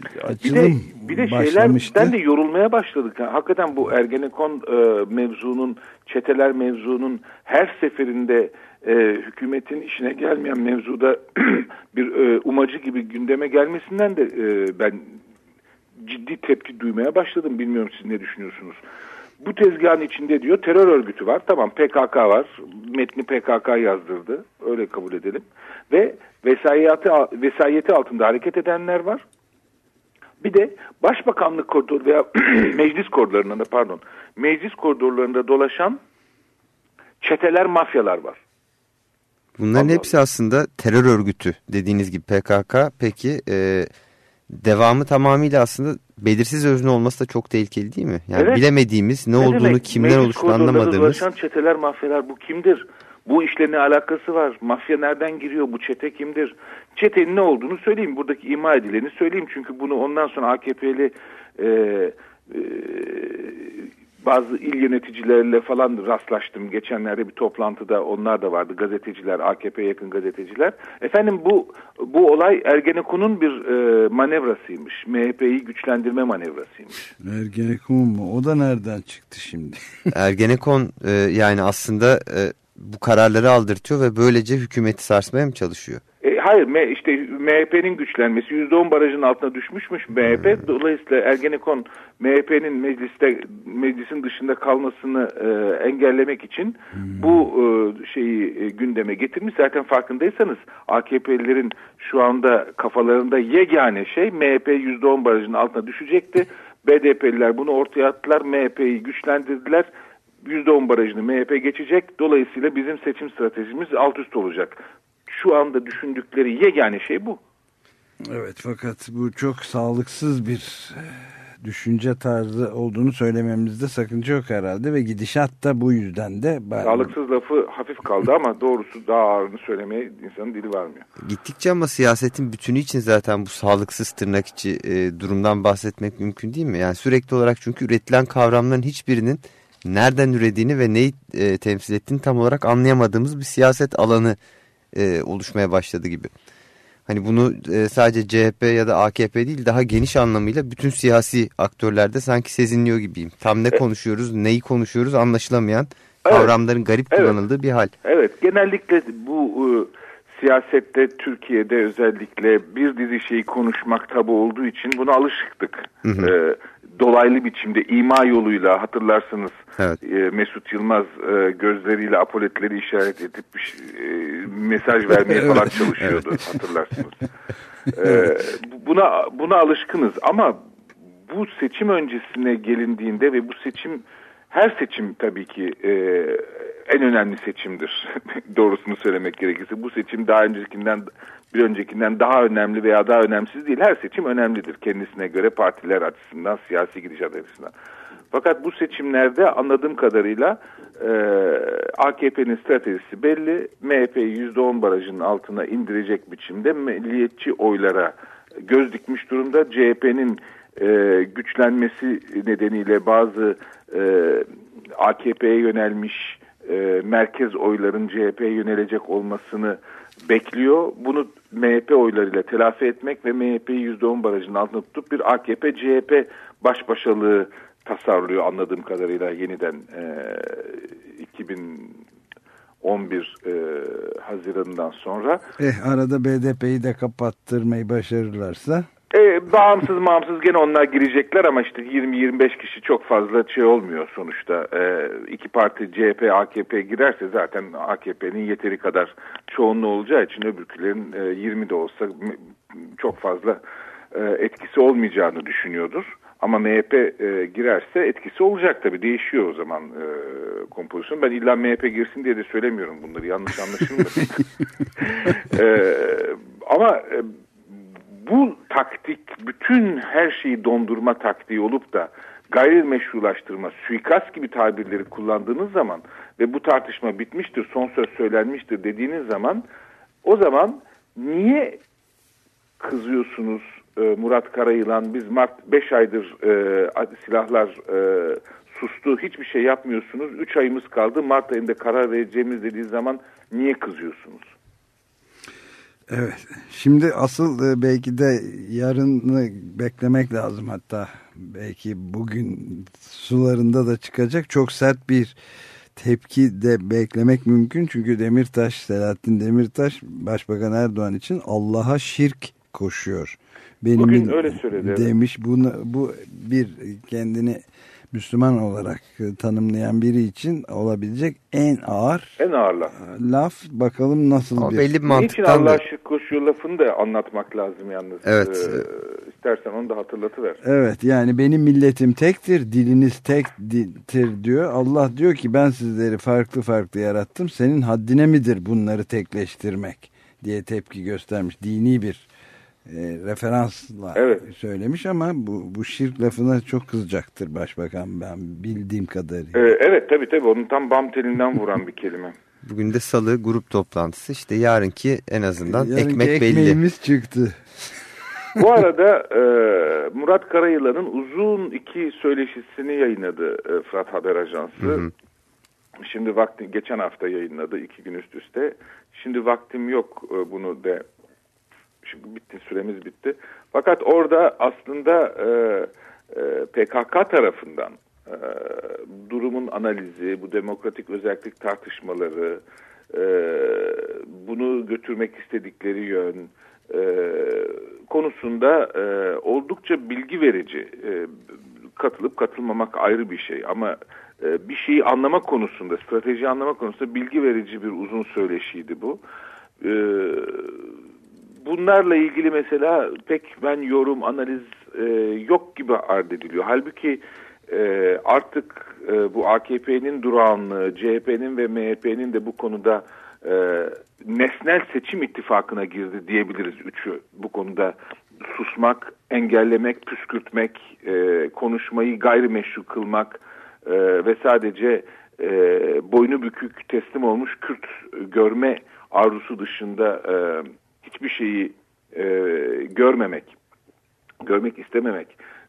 Bir de, açılım bir de başlamıştı. şeylerden de yorulmaya başladık. Ha, Hakikaten bu Ergenekon e, mevzunun, çeteler mevzunun her seferinde e, hükümetin işine gelmeyen mevzuda bir e, umacı gibi gündeme gelmesinden de e, ben ciddi tepki duymaya başladım. Bilmiyorum siz ne düşünüyorsunuz? Bu tezgahın içinde diyor terör örgütü var. Tamam PKK var. Metni PKK yazdırdı. Öyle kabul edelim. Ve vesayeti, vesayeti altında hareket edenler var. Bir de başbakanlık koridoru veya meclis koridorlarında pardon meclis koridorlarında dolaşan çeteler mafyalar var. Bunların Allah hepsi aslında terör örgütü dediğiniz gibi PKK. Peki e, devamı tamamıyla aslında belirsiz özne olması da çok tehlikeli değil mi? Yani Evet. bilemediğimiz ne, Ne olduğunu demek? kimden oluştuğunu anlamadığımız. dolaşan çeteler mafyalar bu kimdir? Bu işle ne alakası var? Mafya nereden giriyor? Bu çete kimdir? Çetenin ne olduğunu söyleyeyim. Buradaki ima edileni söyleyeyim. Çünkü bunu ondan sonra AKP'li e, e, bazı il yöneticileriyle falan rastlaştım. Geçenlerde bir toplantıda onlar da vardı. Gazeteciler, AKP'ye yakın gazeteciler. Efendim bu bu olay Ergenekon'un bir e, manevrasıymış. MHP'yi güçlendirme manevrasıymış. Ergenekon mu? O da nereden çıktı şimdi? Ergenekon e, yani aslında e, bu kararları aldırtıyor ve böylece hükümeti sarsmaya mı çalışıyor? E, hayır işte MHP'nin güçlenmesi %10 barajın altına düşmüşmüş MHP. Dolayısıyla Ergenekon MHP'nin mecliste meclisin dışında kalmasını e, engellemek için bu e, şeyi e, gündeme getirmiş. Zaten farkındaysanız AKP'lilerin şu anda kafalarında yegane şey MHP %10 barajın altına düşecekti. BDP'liler bunu ortaya attılar. MHP'yi güçlendirdiler. %10 barajını MHP geçecek. Dolayısıyla bizim seçim stratejimiz alt üst olacak. Şu anda düşündükleri yegane şey bu. Evet fakat bu çok sağlıksız bir e, düşünce tarzı olduğunu söylememizde sakınca yok herhalde ve gidişat da bu yüzden de ben- Sağlıksız lafı hafif kaldı ama doğrusu daha ağırını söylemeye insanın dili varmıyor. Gittikçe ama siyasetin bütünü için zaten bu sağlıksız tırnak içi e, durumdan bahsetmek mümkün değil mi? Yani sürekli olarak çünkü üretilen kavramların hiçbirinin nereden ürediğini ve neyi e, temsil ettiğini tam olarak anlayamadığımız bir siyaset alanı e, oluşmaya başladı gibi. Hani bunu e, sadece CHP ya da AKP değil daha geniş anlamıyla bütün siyasi aktörlerde sanki sezinliyor gibiyim. Tam ne konuşuyoruz, neyi konuşuyoruz anlaşılamayan Evet. kavramların garip Evet. kullanıldığı bir hal. Evet genellikle bu e, siyasette Türkiye'de özellikle bir dizi şeyi konuşmak tabu olduğu için buna alışıktık. E, dolaylı biçimde ima yoluyla hatırlarsınız Evet. e, Mesut Yılmaz e, gözleriyle apoletleri işaret edip e, mesaj vermeye falan çalışıyordu hatırlarsınız. E, bu- buna buna alışkınız ama bu seçim öncesine gelindiğinde ve bu seçim her seçim tabii ki e, en önemli seçimdir. Doğrusunu söylemek gerekirse bu seçim daha öncekinden bir öncekinden daha önemli veya daha önemsiz değil. Her seçim önemlidir kendisine göre partiler açısından, siyasi gidişat açısından. Fakat bu seçimlerde anladığım kadarıyla e, AKP'nin stratejisi belli. MHP'yi %10 barajının altına indirecek biçimde milliyetçi oylara göz dikmiş durumda. CHP'nin e, güçlenmesi nedeniyle bazı e, AKP'ye yönelmiş e, merkez oyların CHP'ye yönelecek olmasını bekliyor. Bunu MHP oylarıyla telafi etmek ve MHP'yi %10 barajının altına tutup bir AKP-CHP baş başalığı tasarlıyor anladığım kadarıyla yeniden e, 2011 e, Haziran'dan sonra. Eh, arada BDP'yi de kapattırmayı başarırlarsa E, bağımsız bağımsız gene onlar girecekler ama işte 20-25 kişi çok fazla şey olmuyor sonuçta. E, iki parti CHP, AKP girerse zaten AKP'nin yeteri kadar çoğunluğu olacağı için öbürkülerin e, 20 de olsa çok fazla e, etkisi olmayacağını düşünüyordur. Ama MHP e, girerse etkisi olacak tabii. Değişiyor o zaman e, kompozisyon. Ben illa MHP girsin diye de söylemiyorum bunları. Yanlış anlaşılmasın. e, ama e, bu taktik bütün her şeyi dondurma taktiği olup da gayrimeşrulaştırma, suikast gibi tabirleri kullandığınız zaman ve bu tartışma bitmiştir, son söz söylenmiştir dediğiniz zaman o zaman niye kızıyorsunuz e, Murat Karayılan? Biz Mart 5 aydır e, silahlar e, sustu hiçbir şey yapmıyorsunuz. 3 ayımız kaldı. Mart ayında karar vereceğimiz dediği zaman niye kızıyorsunuz? Evet. Şimdi asıl e, belki de yarını beklemek lazım hatta belki bugün sularında da çıkacak çok sert bir tepki de beklemek mümkün. Çünkü Demirtaş, Selahattin Demirtaş Başbakan Erdoğan için Allah'a şirk koşuyor. Benim Bugün öyle söyledi. Demiş bunu, bu bir kendini Müslüman olarak e, tanımlayan biri için olabilecek en ağır En ağır laf. laf. Bakalım nasıl Ama bir... belli bir Niçin mantıktan Allah'a da şirk koşuyor lafını da anlatmak lazım yalnız. Evet. Ee, istersen onu da hatırlatıver. Evet yani benim milletim tektir, diliniz tektir diyor. Allah diyor ki ben sizleri farklı farklı yarattım. Senin haddine midir bunları tekleştirmek diye tepki göstermiş. Dini bir e, referansla Evet. söylemiş ama bu, bu şirk lafına çok kızacaktır başbakan ben bildiğim kadarıyla. Ee, evet tabii tabii onun tam bam telinden vuran bir kelime. bugün de salı grup toplantısı işte yarınki en azından Yarınki ekmek belli. ekmeğimiz çıktı. Bu arada e, Murat Karayılan'ın uzun iki söyleşisini yayınladı e, Fırat Haber Ajansı. Hı hı. Şimdi vakti geçen hafta yayınladı iki gün üst üste. Şimdi vaktim yok e, bunu de. Şimdi bitti süremiz bitti. Fakat orada aslında e, e, PKK tarafından e, durumun analizi, bu demokratik özellik tartışmaları, e, bunu götürmek istedikleri yön e, konusunda e, oldukça bilgi verici. E, katılıp katılmamak ayrı bir şey ama e, bir şeyi anlama konusunda, strateji anlama konusunda bilgi verici bir uzun söyleşiydi bu. E, bunlarla ilgili mesela pek ben yorum, analiz e, yok gibi ard ediliyor. Halbuki e, artık e, bu AKP'nin durağanlığı, CHP'nin ve MHP'nin de bu konuda e, nesnel seçim ittifakına girdi diyebiliriz üçü. Bu konuda susmak, engellemek, püskürtmek, e, konuşmayı gayrimeşru kılmak e, ve sadece e, boynu bükük teslim olmuş Kürt görme arzusu dışında e, hiçbir şeyi e, görmemek, görmek istememek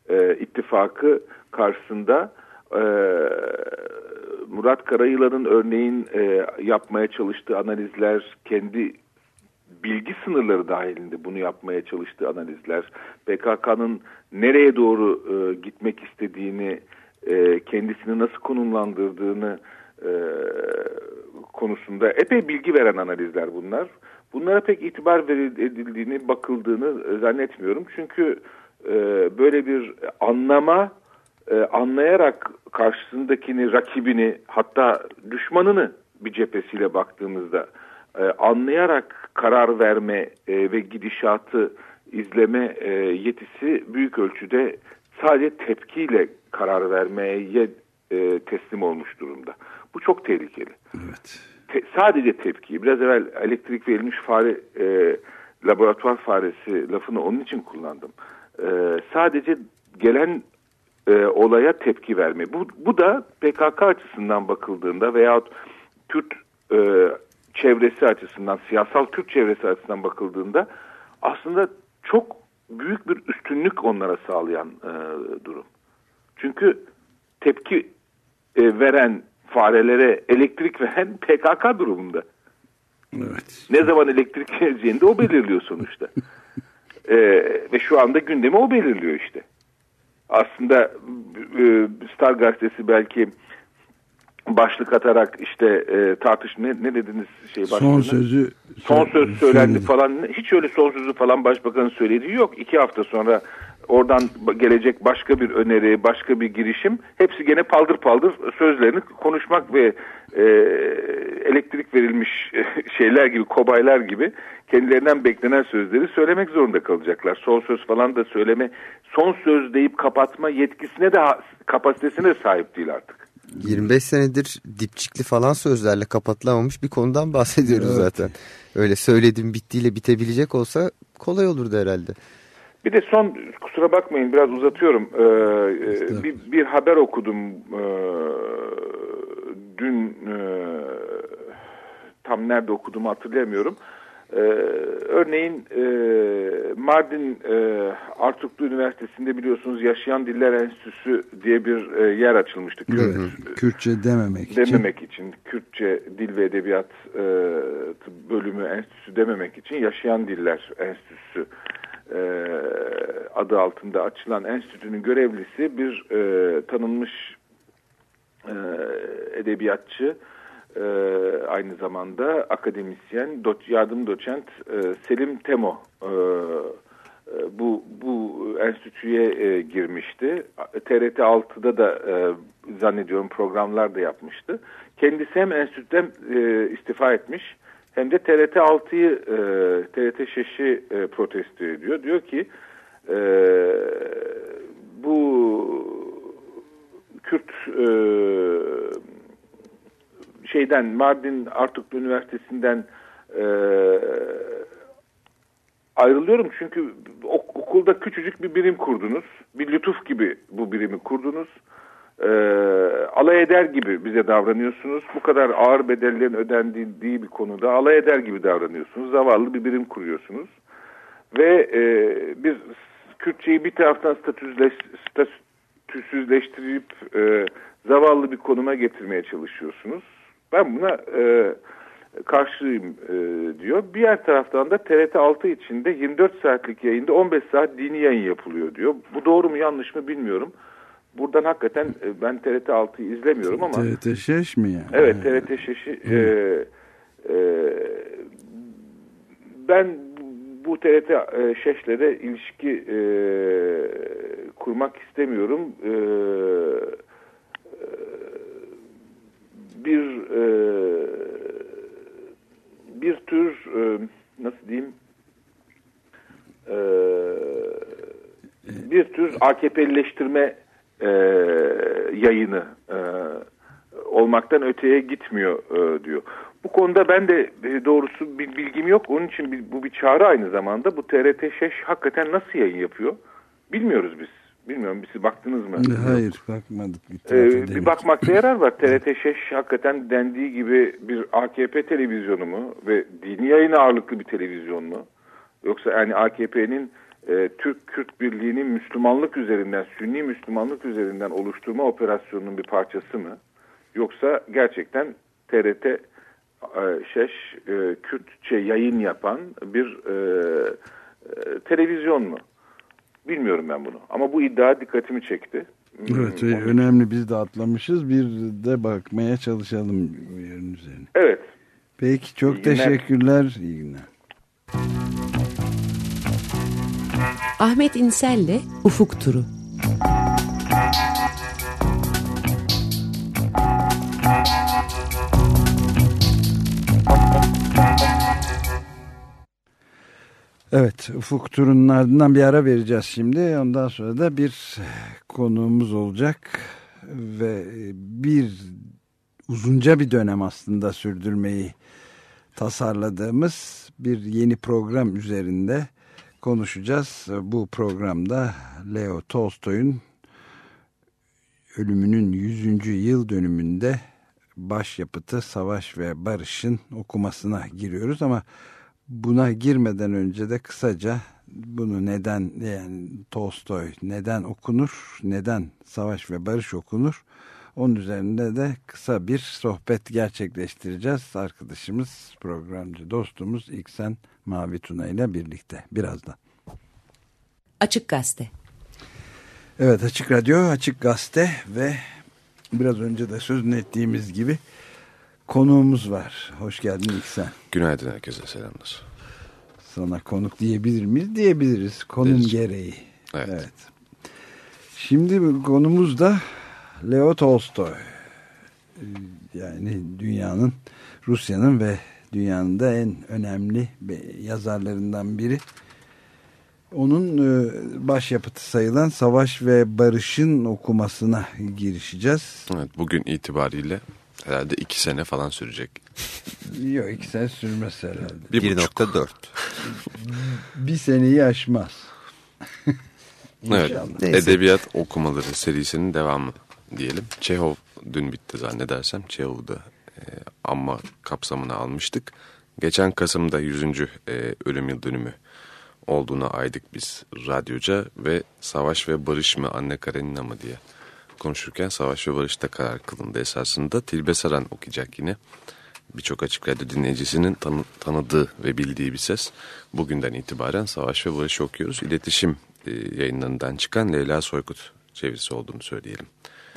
e, ittifakı karşısında e, Murat Karayılan'ın örneğin e, yapmaya çalıştığı analizler kendi bilgi sınırları dahilinde bunu yapmaya çalıştığı analizler PKK'nın nereye doğru e, gitmek istediğini e, kendisini nasıl konumlandırdığını e, konusunda epey bilgi veren analizler bunlar. Bunlara pek itibar edildiğini, bakıldığını zannetmiyorum. Çünkü e, böyle bir anlama, e, anlayarak karşısındakini, rakibini hatta düşmanını bir cephesiyle baktığımızda e, anlayarak karar verme e, ve gidişatı izleme e, yetisi büyük ölçüde sadece tepkiyle karar vermeye e, teslim olmuş durumda. Bu çok tehlikeli. Evet. Te, sadece tepki. Biraz evvel elektrik verilmiş fare, e, laboratuvar faresi lafını onun için kullandım. E, sadece gelen e, olaya tepki verme. Bu, bu da PKK açısından bakıldığında veyahut Kürt e, çevresi açısından, siyasal Kürt çevresi açısından bakıldığında aslında çok büyük bir üstünlük onlara sağlayan e, durum. Çünkü tepki e, veren farelere elektrik veren PKK durumunda. Evet. Ne zaman elektrik vereceğini de o belirliyor sonuçta. e, ve şu anda gündemi o belirliyor işte. Aslında e, Star gazetesi belki başlık atarak işte e, tartış ne, ne dediniz şey başlığına? Son sözü son söz söylendi söyledi. falan hiç öyle son sözü falan başbakanın söylediği yok. İki hafta sonra oradan gelecek başka bir öneri, başka bir girişim hepsi gene paldır paldır sözlerini konuşmak ve e, elektrik verilmiş şeyler gibi, kobaylar gibi kendilerinden beklenen sözleri söylemek zorunda kalacaklar. Son söz falan da söyleme, son söz deyip kapatma yetkisine de kapasitesine de sahip değil artık. 25 senedir dipçikli falan sözlerle kapatılamamış bir konudan bahsediyoruz Evet. zaten. Öyle söyledim bittiyle bitebilecek olsa kolay olurdu herhalde. Bir de son kusura bakmayın biraz uzatıyorum. Ee, e, bir, bir haber okudum ee, dün e, tam nerede okuduğumu hatırlayamıyorum. Ee, örneğin e, Mardin e, Artuklu Üniversitesi'nde biliyorsunuz Yaşayan Diller Enstitüsü diye bir e, yer açılmıştı. Kürt, Evet, Kürtçe dememek için. dememek için Kürtçe Dil ve Edebiyat e, bölümü enstitüsü dememek için Yaşayan Diller Enstitüsü e, adı altında açılan enstitünün görevlisi bir e, tanınmış e, edebiyatçı e, aynı zamanda akademisyen do, yardım doçent e, Selim Temo e, e, bu bu enstitüye e, girmişti. TRT 6'da da e, zannediyorum programlar da yapmıştı. Kendisi hem enstitüden e, istifa etmiş hem de TRT 6'yı e, TRT 5'i e, protesto ediyor. Diyor ki e, bu Kürt e, şeyden Mardin Artuklu Üniversitesi'nden e, ayrılıyorum çünkü ok- okulda küçücük bir birim kurdunuz. Bir lütuf gibi bu birimi kurdunuz. E, alay eder gibi bize davranıyorsunuz. Bu kadar ağır bedellerin ödendiği bir konuda alay eder gibi davranıyorsunuz. Zavallı bir birim kuruyorsunuz. Ve e, bir Kürtçeyi bir taraftan statüsleş, statüsüzleştirip e, zavallı bir konuma getirmeye çalışıyorsunuz. Ben buna e, karşıyım e, diyor. Diğer taraftan da TRT 6 içinde 24 saatlik yayında 15 saat dini yayın yapılıyor diyor. Bu doğru mu yanlış mı bilmiyorum. Buradan hakikaten e, ben TRT 6'yı izlemiyorum ama TRT Şeş mi yani? evet TRT Şeş'i e, e, ben bu TRT e, Şeş'le de ilişki e, kurmak istemiyorum. E, bir e, bir tür e, nasıl diyeyim e, bir tür AKP'lileştirme e, yayını e, olmaktan öteye gitmiyor e, diyor. Bu konuda ben de e, doğrusu bir bilgim yok. Onun için bir- bu bir çağrı aynı zamanda. Bu TRT Şeş hakikaten nasıl yayın yapıyor? Bilmiyoruz biz. Bilmiyorum siz baktınız mı? Hayır bakmadık. Bir, Ee, bir bakmakta yarar var. TRT Şeş hakikaten dendiği gibi bir AKP televizyonu mu ve dini yayın ağırlıklı bir televizyon mu? Yoksa yani AKP'nin e, Türk-Kürt birliğinin Müslümanlık üzerinden, Sünni Müslümanlık üzerinden oluşturma operasyonunun bir parçası mı? Yoksa gerçekten TRT e, Şeş e, Kürtçe yayın yapan bir e, e, televizyon mu? Bilmiyorum ben bunu. Ama bu iddia dikkatimi çekti. Evet, Hmm, onun- önemli biz de atlamışız. Bir de bakmaya çalışalım yerin üzerine. Evet. Peki çok İyi teşekkürler. İyi günler. Ahmet İnsel'le Ufuk Turu. Evet ufuk turunun ardından bir ara vereceğiz şimdi. Ondan sonra da bir konuğumuz olacak ve bir uzunca bir dönem aslında sürdürmeyi tasarladığımız bir yeni program üzerinde konuşacağız. Bu programda Leo Tolstoy'un ölümünün 100. yıl dönümünde başyapıtı Savaş ve Barış'ın okumasına giriyoruz ama buna girmeden önce de kısaca bunu neden yani Tolstoy neden okunur, neden Savaş ve Barış okunur onun üzerinde de kısa bir sohbet gerçekleştireceğiz. Arkadaşımız, programcı, dostumuz İksen Mavi Tuna ile birlikte birazdan. Açık Gazete. Evet Açık Radyo, Açık Gazete ve biraz önce de sözünü ettiğimiz gibi konuğumuz var. Hoş geldin İksen. Günaydın herkese selamlar. Sana konuk diyebilir miyiz? Diyebiliriz. Konum Deriz. gereği. Evet. Şimdi bu konumuz da Leo Tolstoy. Yani dünyanın, Rusya'nın ve dünyanın da en önemli yazarlarından biri. Onun e, başyapıtı sayılan Savaş ve Barış'ın okumasına girişeceğiz. Evet, bugün itibariyle herhalde iki sene falan sürecek. Yok iki sene sürmez herhalde. Bir buçuk. 1.4. Bir seneyi aşmaz. Evet, edebiyat okumaları serisinin devamı diyelim. Çehov dün bitti zannedersem. Çehov'u da e, amma kapsamına almıştık. Geçen Kasım'da 100. E, ölüm yıl dönümü olduğuna aydık biz radyoca ve Savaş ve Barış mı Anne Karenina mı diye konuşurken Savaş ve Barış'ta karar kılındı esasında. Tilbe Saran okuyacak yine. Birçok açık radyo dinleyicisinin tanı- tanıdığı ve bildiği bir ses. Bugünden itibaren Savaş ve Barış okuyoruz. İletişim e, yayınlarından çıkan Leyla Soykut çevirisi olduğunu söyleyelim.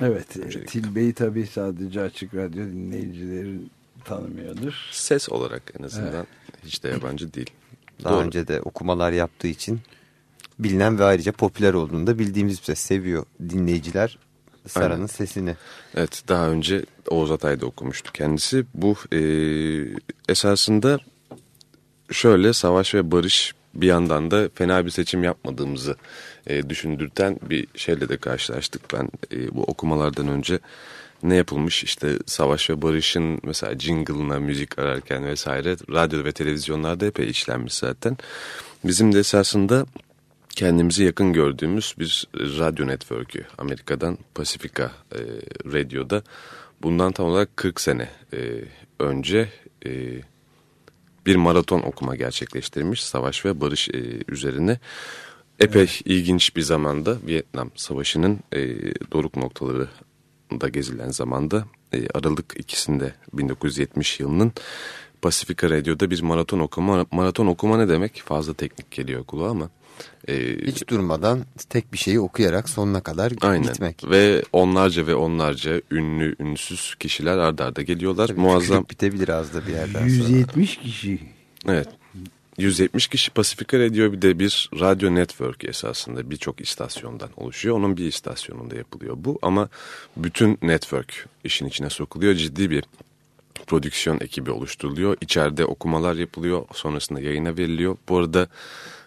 Evet, Öncelikle. Tilbe'yi tabii sadece Açık Radyo dinleyicileri tanımıyordur. Ses olarak en azından hiç de yabancı değil. Daha Doğru. önce de okumalar yaptığı için bilinen ve ayrıca popüler olduğunu da bildiğimiz bir ses. Seviyor dinleyiciler Sara'nın sesini. Evet daha önce Oğuz Atay'da okumuştu kendisi. Bu e, esasında şöyle savaş ve barış bir yandan da fena bir seçim yapmadığımızı e, düşündürten bir şeyle de karşılaştık. Ben e, bu okumalardan önce ne yapılmış işte savaş ve barışın mesela jingle'ına müzik ararken vesaire radyo ve televizyonlarda epey işlenmiş zaten. Bizim de esasında kendimizi yakın gördüğümüz bir radyo network'ü Amerika'dan Pacifica e, Radyo'da bundan tam olarak 40 sene e, önce e, bir maraton okuma gerçekleştirmiş savaş ve barış e, üzerine. Epey ilginç bir zamanda Vietnam Savaşı'nın e, doruk noktaları da gezilen zamanda e, Aralık ikisinde 1970 yılının Pacifica Radio'da bir maraton okuma. Maraton okuma ne demek? Fazla teknik geliyor kulağa ama. E, Hiç durmadan tek bir şeyi okuyarak sonuna kadar Aynen. gitmek. Ve onlarca ve onlarca ünlü, ünsüz kişiler ardarda arda geliyorlar. Muazzam. Tükürük bitebilir az da bir yerden sonra. 170 kişi. Evet. 170 kişi Pacifica Radio bir de bir radyo network esasında birçok istasyondan oluşuyor. Onun bir istasyonunda yapılıyor bu ama bütün network işin içine sokuluyor. Ciddi bir prodüksiyon ekibi oluşturuluyor. İçeride okumalar yapılıyor. Sonrasında yayına veriliyor. Bu arada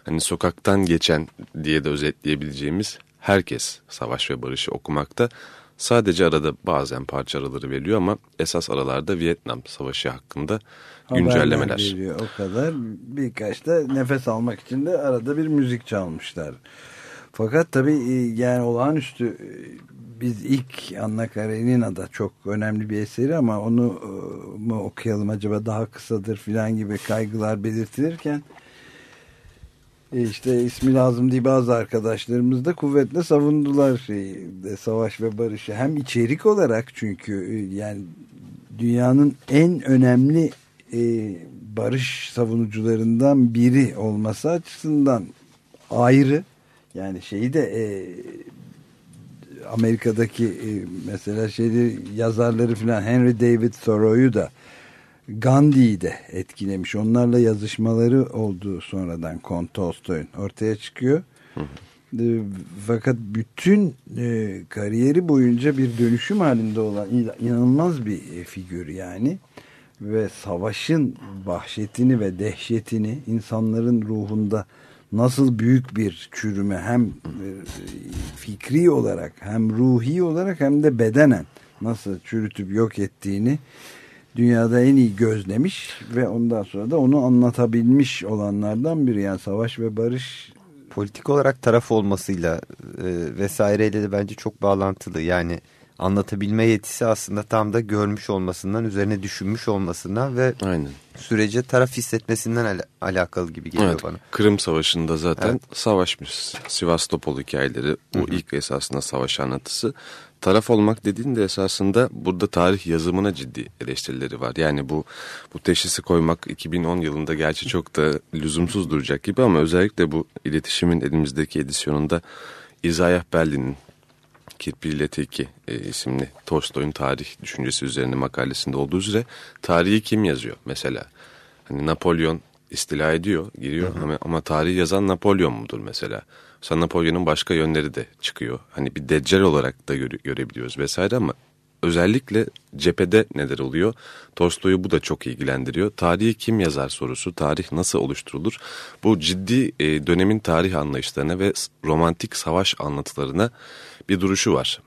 hani sokaktan geçen diye de özetleyebileceğimiz herkes savaş ve barışı okumakta. Sadece arada bazen parça araları veriliyor ama esas aralarda Vietnam Savaşı hakkında güncellemeler. Haberler veriyor o kadar. Birkaç da nefes almak için de arada bir müzik çalmışlar. Fakat tabii e, yani olağanüstü e, biz ilk Anna Karenina'da çok önemli bir eseri ama onu e, mu okuyalım acaba daha kısadır filan gibi kaygılar belirtilirken işte ismi lazım diye bazı arkadaşlarımız da kuvvetle savundular şeyi, savaş ve barışı. Hem içerik olarak çünkü e, yani dünyanın en önemli e, barış savunucularından biri olması açısından ayrı. Yani şeyi de e, Amerika'daki e, mesela şeyleri yazarları filan Henry David Thoreau'yu da Gandhi'yi de etkilemiş. Onlarla yazışmaları olduğu sonradan Kon Tolstoy'un ortaya çıkıyor. E, fakat bütün e, kariyeri boyunca bir dönüşüm halinde olan in- inanılmaz bir e, figür yani. Ve savaşın vahşetini ve dehşetini insanların ruhunda nasıl büyük bir çürüme hem fikri olarak hem ruhi olarak hem de bedenen nasıl çürütüp yok ettiğini dünyada en iyi gözlemiş ve ondan sonra da onu anlatabilmiş olanlardan biri. Yani savaş ve barış Politik olarak taraf olmasıyla e, vesaireyle de bence çok bağlantılı. Yani anlatabilme yetisi aslında tam da görmüş olmasından, üzerine düşünmüş olmasından ve Aynen. sürece taraf hissetmesinden ala- alakalı gibi geliyor Evet, bana. Kırım Savaşı'nda zaten Evet. savaşmış. Sivastopol hikayeleri o ilk esasında savaş anlatısı. Taraf olmak dediğinde esasında burada tarih yazımına ciddi eleştirileri var. Yani bu bu teşhisi koymak 2010 yılında gerçi çok da lüzumsuz duracak gibi ama özellikle bu iletişimin elimizdeki edisyonunda Isaiah Berlin'in Kirpi ile Teki e, isimli Tolstoy'un tarih düşüncesi üzerine makalesinde olduğu üzere tarihi kim yazıyor mesela? Hani Napolyon istila ediyor, giriyor ama, ama tarihi yazan Napolyon mudur mesela? Napolyon'un başka yönleri de çıkıyor. Hani bir deccal olarak da göre- görebiliyoruz vesaire ama özellikle cephede neler oluyor? Tolstoy'u bu da çok ilgilendiriyor. Tarihi kim yazar sorusu, tarih nasıl oluşturulur? Bu ciddi e, dönemin tarih anlayışlarına ve romantik savaş anlatılarına bir duruşu var.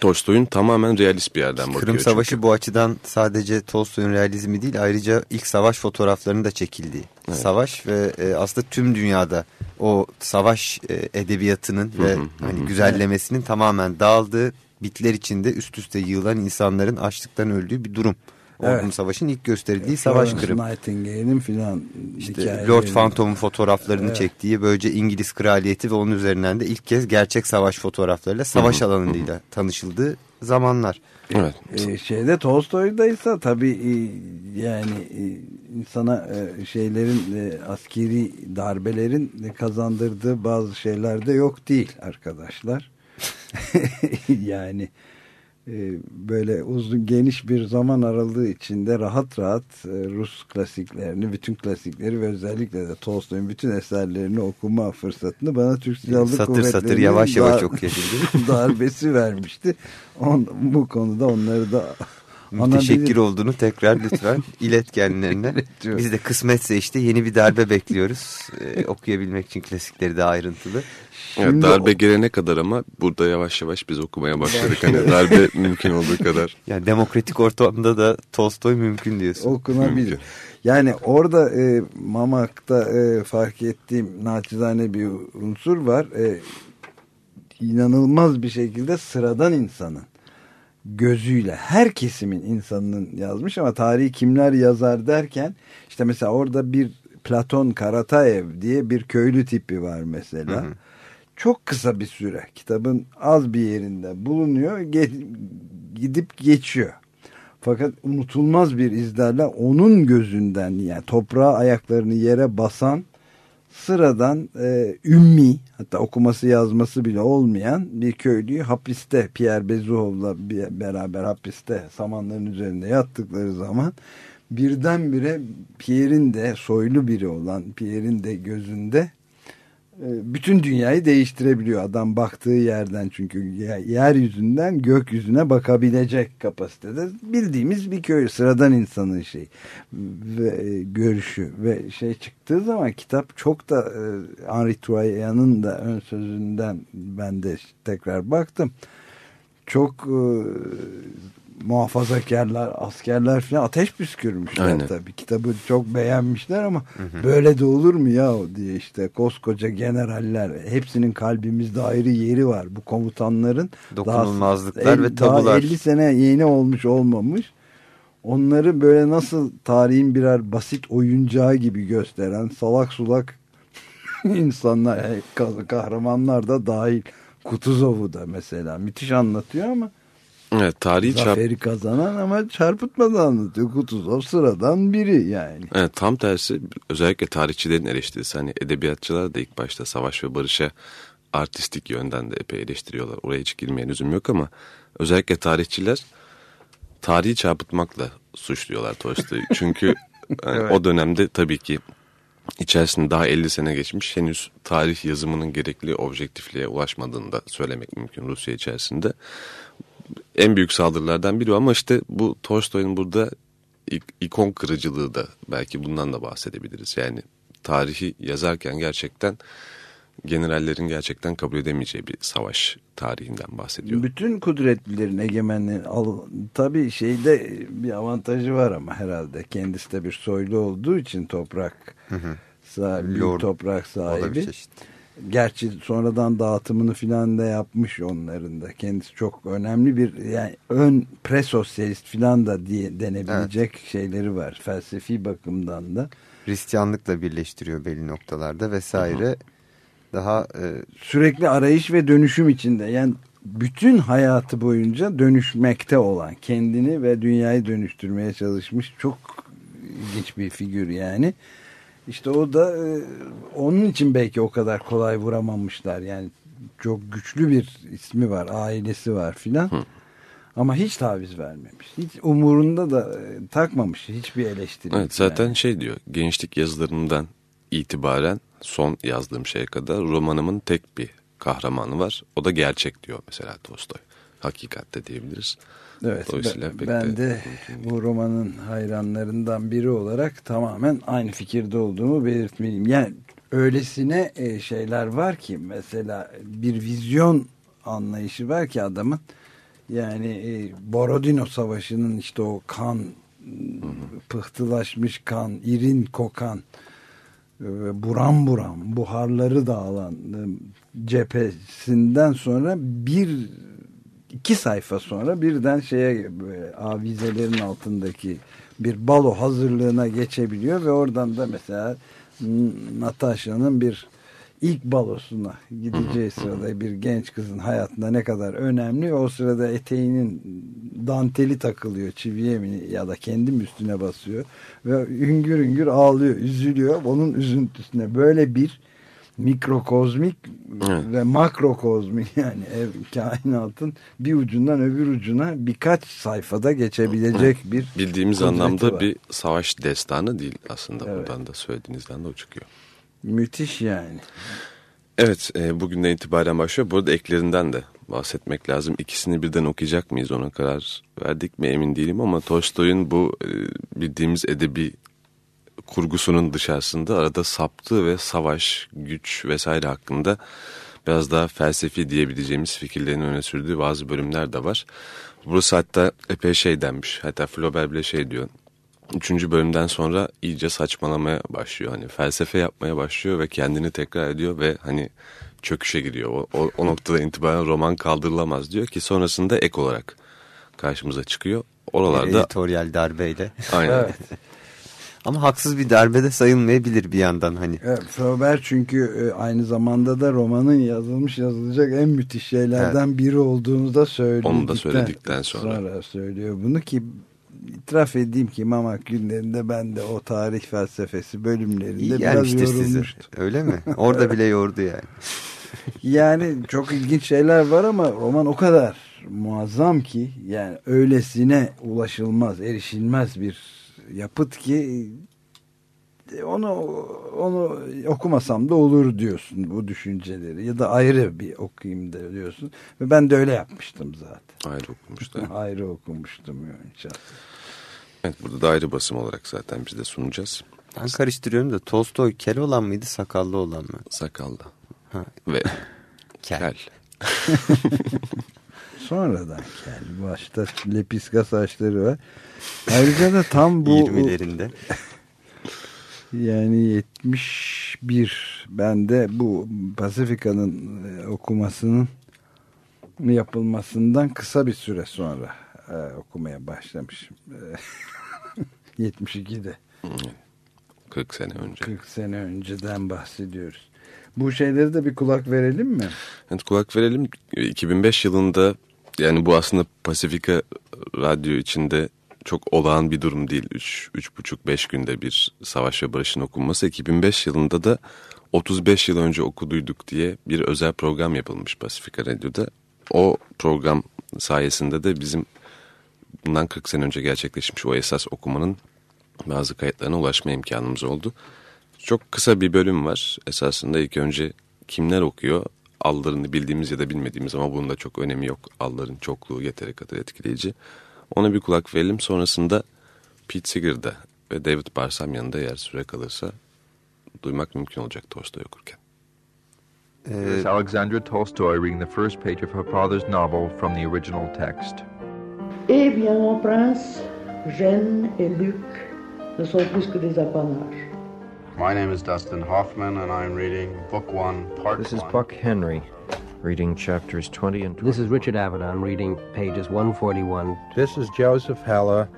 Tolstoy'un tamamen realist bir yerden bakıyor. Kırım Savaşı çünkü. bu açıdan sadece Tolstoy'un realizmi değil ayrıca ilk savaş fotoğraflarının da çekildiği. Savaş ve e, aslında tüm dünyada o savaş e, edebiyatının ve hani güzellemesinin tamamen dağıldığı bitler içinde üst üste yığılan insanların açlıktan öldüğü bir durum. Orhun Evet. Savaş'ın ilk gösterildiği savaş kırım. Nightingale'in filan İşte. Lord Phantom'un fotoğraflarını çektiği böylece İngiliz kraliyeti ve onun üzerinden de ilk kez gerçek savaş fotoğraflarıyla savaş alanıyla tanışıldığı zamanlar. Evet. Ee, şeyde Tolstoy'da ise tabii e, yani e, insana e, şeylerin e, askeri darbelerin kazandırdığı bazı şeyler de yok değil arkadaşlar. yani böyle uzun geniş bir zaman aralığı içinde rahat rahat e, Rus klasiklerini, bütün klasikleri ve özellikle de Tolstoy'un bütün eserlerini okuma fırsatını bana Türk Silahlı Satır satır yavaş yavaş dar- okuyabildim. darbesi vermişti. On, bu konuda onları da Müteşekkir olduğunu tekrar lütfen ilet kendilerine. Biz de kısmetse işte yeni bir darbe bekliyoruz. Ee, okuyabilmek için klasikleri daha ayrıntılı. Evet, Şimdi darbe o- gelene kadar ama burada yavaş yavaş biz okumaya başladık. Hani darbe mümkün olduğu kadar. Yani demokratik ortamda da Tolstoy mümkün diyorsun. okunabilir. Mümkün. Yani orada e, Mamak'ta e, fark ettiğim naçizane bir unsur var. E, inanılmaz bir şekilde sıradan insanın gözüyle her kesimin insanının yazmış ama tarihi kimler yazar derken işte mesela orada bir Platon Karataev diye bir köylü tipi var mesela. Çok kısa bir süre kitabın az bir yerinde bulunuyor ge- gidip geçiyor. Fakat unutulmaz bir izlerle onun gözünden yani toprağa ayaklarını yere basan sıradan e, ümmi hatta okuması yazması bile olmayan bir köylüyü hapiste Pierre Bezuhov'la beraber hapiste samanların üzerinde yattıkları zaman birdenbire Pierre'in de soylu biri olan Pierre'in de gözünde bütün dünyayı değiştirebiliyor adam baktığı yerden çünkü ye- yeryüzünden gökyüzüne bakabilecek kapasitede. Bildiğimiz bir köy sıradan insanın şey ve e, görüşü ve şey çıktığı zaman kitap çok da e, Henri Troyan'ın da ön sözünden ben de tekrar baktım. Çok e, muhafazakarlar, askerler falan ateş püskürmüşler Aynen. tabii. Kitabı çok beğenmişler ama böyle de olur mu ya diye işte koskoca generaller hepsinin kalbimizde ayrı yeri var. Bu komutanların Dokunulmazlıklar daha, ve tabular. Daha 50 sene yeni olmuş olmamış. Onları böyle nasıl tarihin birer basit oyuncağı gibi gösteren salak sulak insanlar, kah- kahramanlar da dahil. Kutuzov'u da mesela müthiş anlatıyor ama Evet tarihi çarp Zaferi kazanan ama çarpıtmadan anlatıyor. Kutuzov sıradan biri yani. Evet, tam tersi özellikle tarihçilerin eleştirisi. Hani edebiyatçılar da ilk başta savaş ve barışa artistik yönden de epey eleştiriyorlar. Oraya hiç girmeye lüzum yok ama özellikle tarihçiler tarihi çarpıtmakla suçluyorlar Tolstoy'u. Çünkü yani o dönemde tabii ki içerisinde daha 50 sene geçmiş henüz tarih yazımının gerekli objektifliğe ulaşmadığını da söylemek mümkün Rusya içerisinde. En büyük saldırılardan biri ama işte bu Tolstoy'un burada ik- ikon kırıcılığı da belki bundan da bahsedebiliriz. Yani tarihi yazarken gerçekten generallerin gerçekten kabul edemeyeceği bir savaş tarihinden bahsediyor. Bütün kudretlilerin egemenliğini al, tabii şeyde bir avantajı var ama herhalde kendisi de bir soylu olduğu için toprak sahibi, büyük Lord. toprak O da bir sahibi. çeşit. Gerçi sonradan dağıtımını filan da yapmış onların da. Kendisi çok önemli bir yani ön presosyalist filan da diye denebilecek şeyleri var. Felsefi bakımdan da. Hristiyanlıkla birleştiriyor belli noktalarda vesaire. Daha e, sürekli arayış ve dönüşüm içinde. Yani bütün hayatı boyunca dönüşmekte olan, kendini ve dünyayı dönüştürmeye çalışmış çok ilginç bir figür yani. İşte o da e, onun için belki o kadar kolay vuramamışlar. Yani çok güçlü bir ismi var, ailesi var filan. Ama hiç taviz vermemiş. Hiç umurunda da e, takmamış hiçbir eleştiri. Evet zaten yani. şey diyor gençlik yazılarımdan itibaren son yazdığım şeye kadar romanımın tek bir kahramanı var. O da gerçek diyor mesela Tolstoy. Hakikatte diyebiliriz. Evet, Dolayısıyla ben, ben de de bu romanın hayranlarından biri olarak tamamen aynı fikirde olduğumu belirtmeliyim. Yani öylesine e, şeyler var ki mesela bir vizyon anlayışı var ki adamın yani e, Borodino Savaşı'nın işte o kan pıhtılaşmış kan, irin kokan ve buram buram buharları dağılan e, cephesinden sonra bir iki sayfa sonra birden şeye böyle avizelerin altındaki bir balo hazırlığına geçebiliyor ve oradan da mesela Natasha'nın bir ilk balosuna gideceği sırada bir genç kızın hayatında ne kadar önemli o sırada eteğinin danteli takılıyor çiviye mi ya da kendim üstüne basıyor ve hüngür hüngür ağlıyor üzülüyor. Onun üzüntüsüne böyle bir mikrokozmik Evet. ve makrokozmik yani ev, kainatın bir ucundan öbür ucuna birkaç sayfada geçebilecek bir Bildiğimiz anlamda var. bir savaş destanı değil aslında Evet. buradan da söylediğinizden de o çıkıyor. müthiş yani. Evet e, bugünden itibaren başlıyor. Burada eklerinden de bahsetmek lazım. İkisini birden okuyacak mıyız ona karar verdik mi emin değilim ama Tolstoy'un bu e, bildiğimiz edebi kurgusunun dışarısında arada saptığı ve savaş, güç vesaire hakkında biraz daha felsefi diyebileceğimiz fikirlerini öne sürdüğü bazı bölümler de var. Burası hatta epey şey denmiş. Hatta Flaubert bile şey diyor. Üçüncü bölümden sonra iyice saçmalamaya başlıyor. Hani felsefe yapmaya başlıyor ve kendini tekrar ediyor ve hani çöküşe giriyor. O, o, o noktada itibaren roman kaldırılamaz diyor ki sonrasında ek olarak karşımıza çıkıyor. Oralarda editoryal darbeyle. aynen. Evet. Ama haksız bir darbe de sayılmayabilir bir yandan hani. Evet, Flaubert çünkü e, aynı zamanda da romanın yazılmış yazılacak en müthiş şeylerden biri olduğunu da söylüyor. Onu da söyledikten sonra. Sonra söylüyor bunu ki itiraf edeyim ki Mamak günlerinde ben de o tarih felsefesi bölümlerinde İyi biraz size. yorulmuştum. Öyle mi? Orada bile yordu yani. Yani çok ilginç şeyler var ama roman o kadar muazzam ki yani öylesine ulaşılmaz, erişilmez bir yapıt ki onu onu okumasam da olur diyorsun bu düşünceleri ya da ayrı bir okuyayım da diyorsun ve ben de öyle yapmıştım zaten. Ayrı okumuştu. ayrı okumuştum yani. Evet burada da ayrı basım olarak zaten biz de sunacağız. Ben karıştırıyorum da Tolstoy kel olan mıydı sakallı olan mı? Sakallı. Ha. Ve Kel. kel. Sonradan kel. Başta lepiska saçları var. Ayrıca da tam bu 20'lerinde. Yani 71 ben de bu Pasifika'nın e, okumasının yapılmasından kısa bir süre sonra e, okumaya başlamışım. E, 72'de 40 sene önce. 40 sene önceden bahsediyoruz. Bu şeyleri de bir kulak verelim mi? Evet kulak verelim. 2005 yılında yani bu aslında Pasifika radyo içinde çok olağan bir durum değil. 3,5-5 günde bir Savaş ve Barış'ın okunması. 2005 yılında da 35 yıl önce okuduyduk diye bir özel program yapılmış Pasifika Radyo'da. O program sayesinde de bizim bundan 40 sene önce gerçekleşmiş o esas okumanın bazı kayıtlarına ulaşma imkanımız oldu. Çok kısa bir bölüm var. Esasında ilk önce kimler okuyor? Allarını bildiğimiz ya da bilmediğimiz ama bunun da çok önemi yok. Alların çokluğu yeteri kadar etkileyici. Ona bir kulak verelim. Sonrasında Pete Seeger'da ve David Barsamyan'da eğer süre kalırsa duymak mümkün olacak Tolstoy okurken. Ee, Alexandra Tolstoy reading the first page of her father's novel from the original text. Eh bien, mon prince, Jeanne et Luc ne sont plus que des apanages. My name is Dustin Hoffman, and I'm reading Book One, Part This is One. Buck Henry, reading chapters 20 and 21. This is Richard Avedon reading pages 141. This is Joseph Heller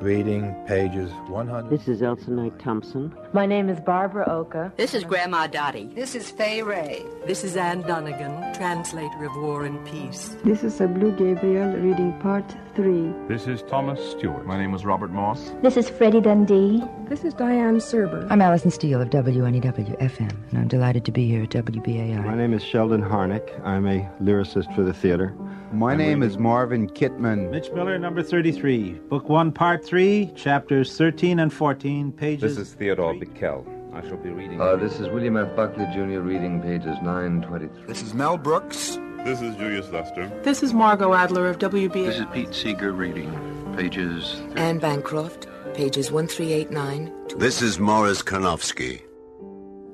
reading pages 100. This is Elsa Knight Thompson. My name is Barbara Oka. This is Grandma Dottie. This is Fay Ray. This is Anne Donegan, translator of War and Peace. This is a Blue Gabriel reading part three. This is Thomas Stewart. My name is Robert Moss. This is Freddie Dundee. This is Diane Serber. I'm Allison Steele of WNEW FM, and I'm delighted to be here at WBAI. My name is Sheldon Harnick. I'm a lyricist for the theater. My name is Marvin Kitman. Mitch Miller, number 33. Book 1, Part 3, chapters 13 and 14, pages... This is Theodore Bickel. I shall be reading... Uh, this is William F. Buckley, Jr., reading pages 923. This is Mel Brooks. This is Julius Lester. This is Margot Adler of WBA. This is Pete Seeger reading pages... Anne Bancroft, pages 1389 to... This is Morris Karnofsky.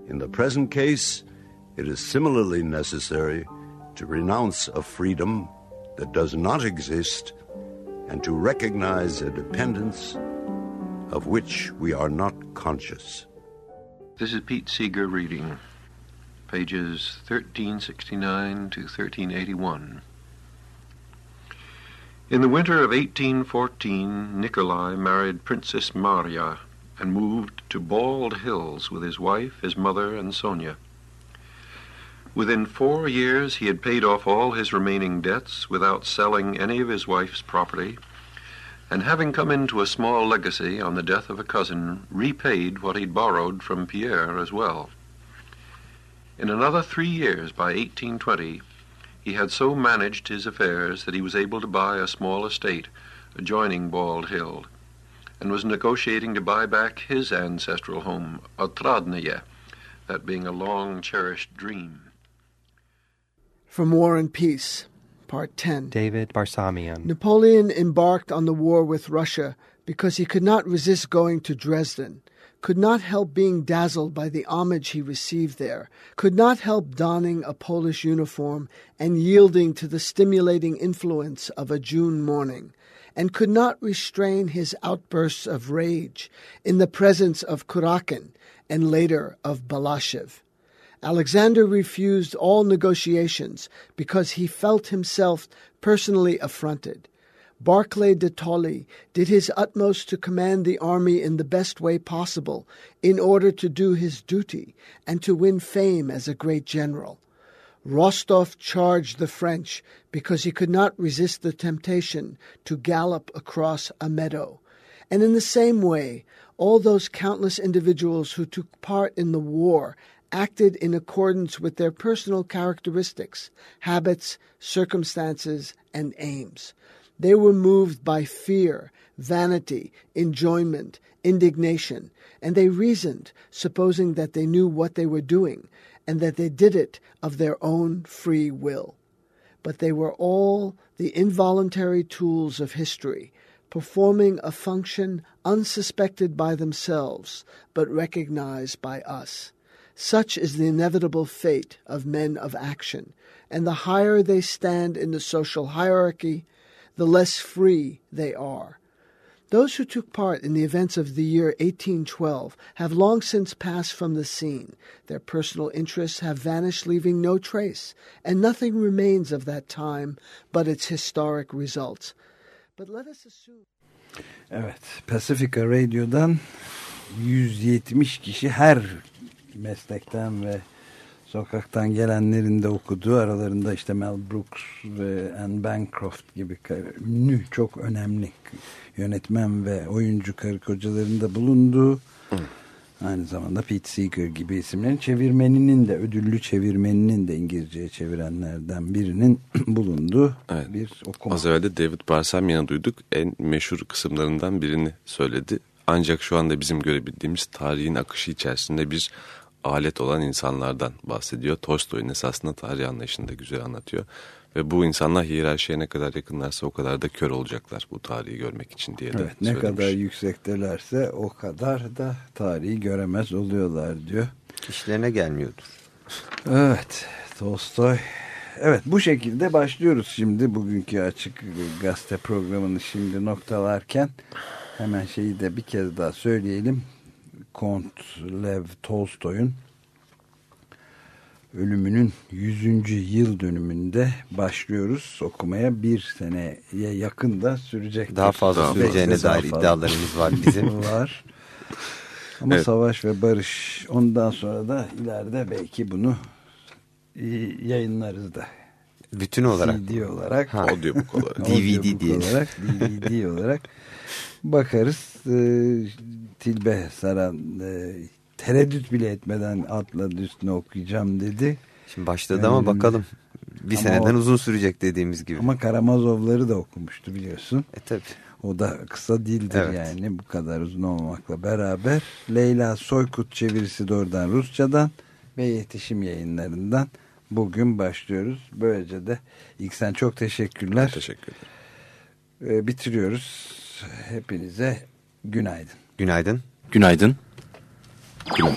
In the present case, it is similarly necessary to renounce a freedom that does not exist and to recognize a dependence of which we are not conscious. This is Pete Seeger reading pages 1369 to 1381. In the winter of 1814, Nikolai married Princess Maria and moved to Bald Hills with his wife, his mother, and Sonia. Within four years, he had paid off all his remaining debts without selling any of his wife's property, and having come into a small legacy on the death of a cousin, repaid what he'd borrowed from Pierre as well. In another three years, by 1820, he had so managed his affairs that he was able to buy a small estate adjoining Bald Hill, and was negotiating to buy back his ancestral home, Otradnaya, that being a long cherished dream. From War and Peace, Part 10. David Barsamian. Napoleon embarked on the war with Russia because he could not resist going to Dresden, could not help being dazzled by the homage he received there, could not help donning a Polish uniform and yielding to the stimulating influence of a June morning, and could not restrain his outbursts of rage in the presence of Kurakin and later of Balashev. Alexander refused all negotiations because he felt himself personally affronted. Barclay de Tolly did his utmost to command the army in the best way possible in order to do his duty and to win fame as a great general. Rostov charged the French because he could not resist the temptation to gallop across a meadow. And in the same way, all those countless individuals who took part in the war acted in accordance with their personal characteristics, habits, circumstances, and aims. They were moved by fear, vanity, enjoyment, indignation, and they reasoned, supposing that they knew what they were doing, and that they did it of their own free will. But they were all the involuntary tools of history, performing a function unsuspected by themselves, but recognized by us. Such is the inevitable fate of men of action, and the higher they stand in the social hierarchy, the less free they are. Those who took part in the events of the year 1812 have long since passed from the scene. Their personal interests have vanished, leaving no trace, and nothing remains of that time but its historic results. But let us assume... Evet, Pacifica Radio'dan 170 kişi her meslekten ve sokaktan gelenlerin de okuduğu aralarında işte Mel Brooks ve Anne Bancroft gibi ünlü çok önemli yönetmen ve oyuncu karı kocaların da bulunduğu aynı zamanda Pete Seeger gibi isimlerin çevirmeninin de ödüllü çevirmeninin de İngilizceye çevirenlerden birinin bulunduğu evet. bir okuma. Az evvel de David Barsamian'ı duyduk. En meşhur kısımlarından birini söyledi. Ancak şu anda bizim görebildiğimiz tarihin akışı içerisinde bir alet olan insanlardan bahsediyor. Tolstoy'un esasında tarih anlayışını da güzel anlatıyor. Ve bu insanlar hiyerarşiye ne kadar yakınlarsa o kadar da kör olacaklar bu tarihi görmek için diye de evet, Ne kadar yüksektelerse o kadar da tarihi göremez oluyorlar diyor. İşlerine gelmiyordur. Evet Tolstoy. Evet bu şekilde başlıyoruz şimdi bugünkü açık gazete programını şimdi noktalarken hemen şeyi de bir kez daha söyleyelim. Kont Lev Tolstoy'un ölümünün 100. yıl dönümünde başlıyoruz okumaya bir seneye yakın da sürecek. Daha fazla daha süreceğine fazla, dair fazla. iddialarımız var bizim. var. Ama evet. savaş ve barış ondan sonra da ileride belki bunu yayınlarız da. Bütün olarak. CD olarak. Ha. Audiobook olarak. DVD diye. Olarak, DVD olarak bakarız. Ee, Tilbe Saran e, tereddüt bile etmeden atladı üstüne okuyacağım dedi. Şimdi başladı yani, ama bakalım. Bir seneden o, uzun sürecek dediğimiz gibi. Ama Karamazovları da okumuştu biliyorsun. E tabi. O da kısa değildir evet. yani bu kadar uzun olmamakla beraber. Leyla Soykut çevirisi doğrudan Rusçadan ve yetişim yayınlarından bugün başlıyoruz. Böylece de ilk sen çok teşekkürler. Teşekkür ederim. Ee, bitiriyoruz. Hepinize günaydın. Günaydın. Günaydın. Günaydın.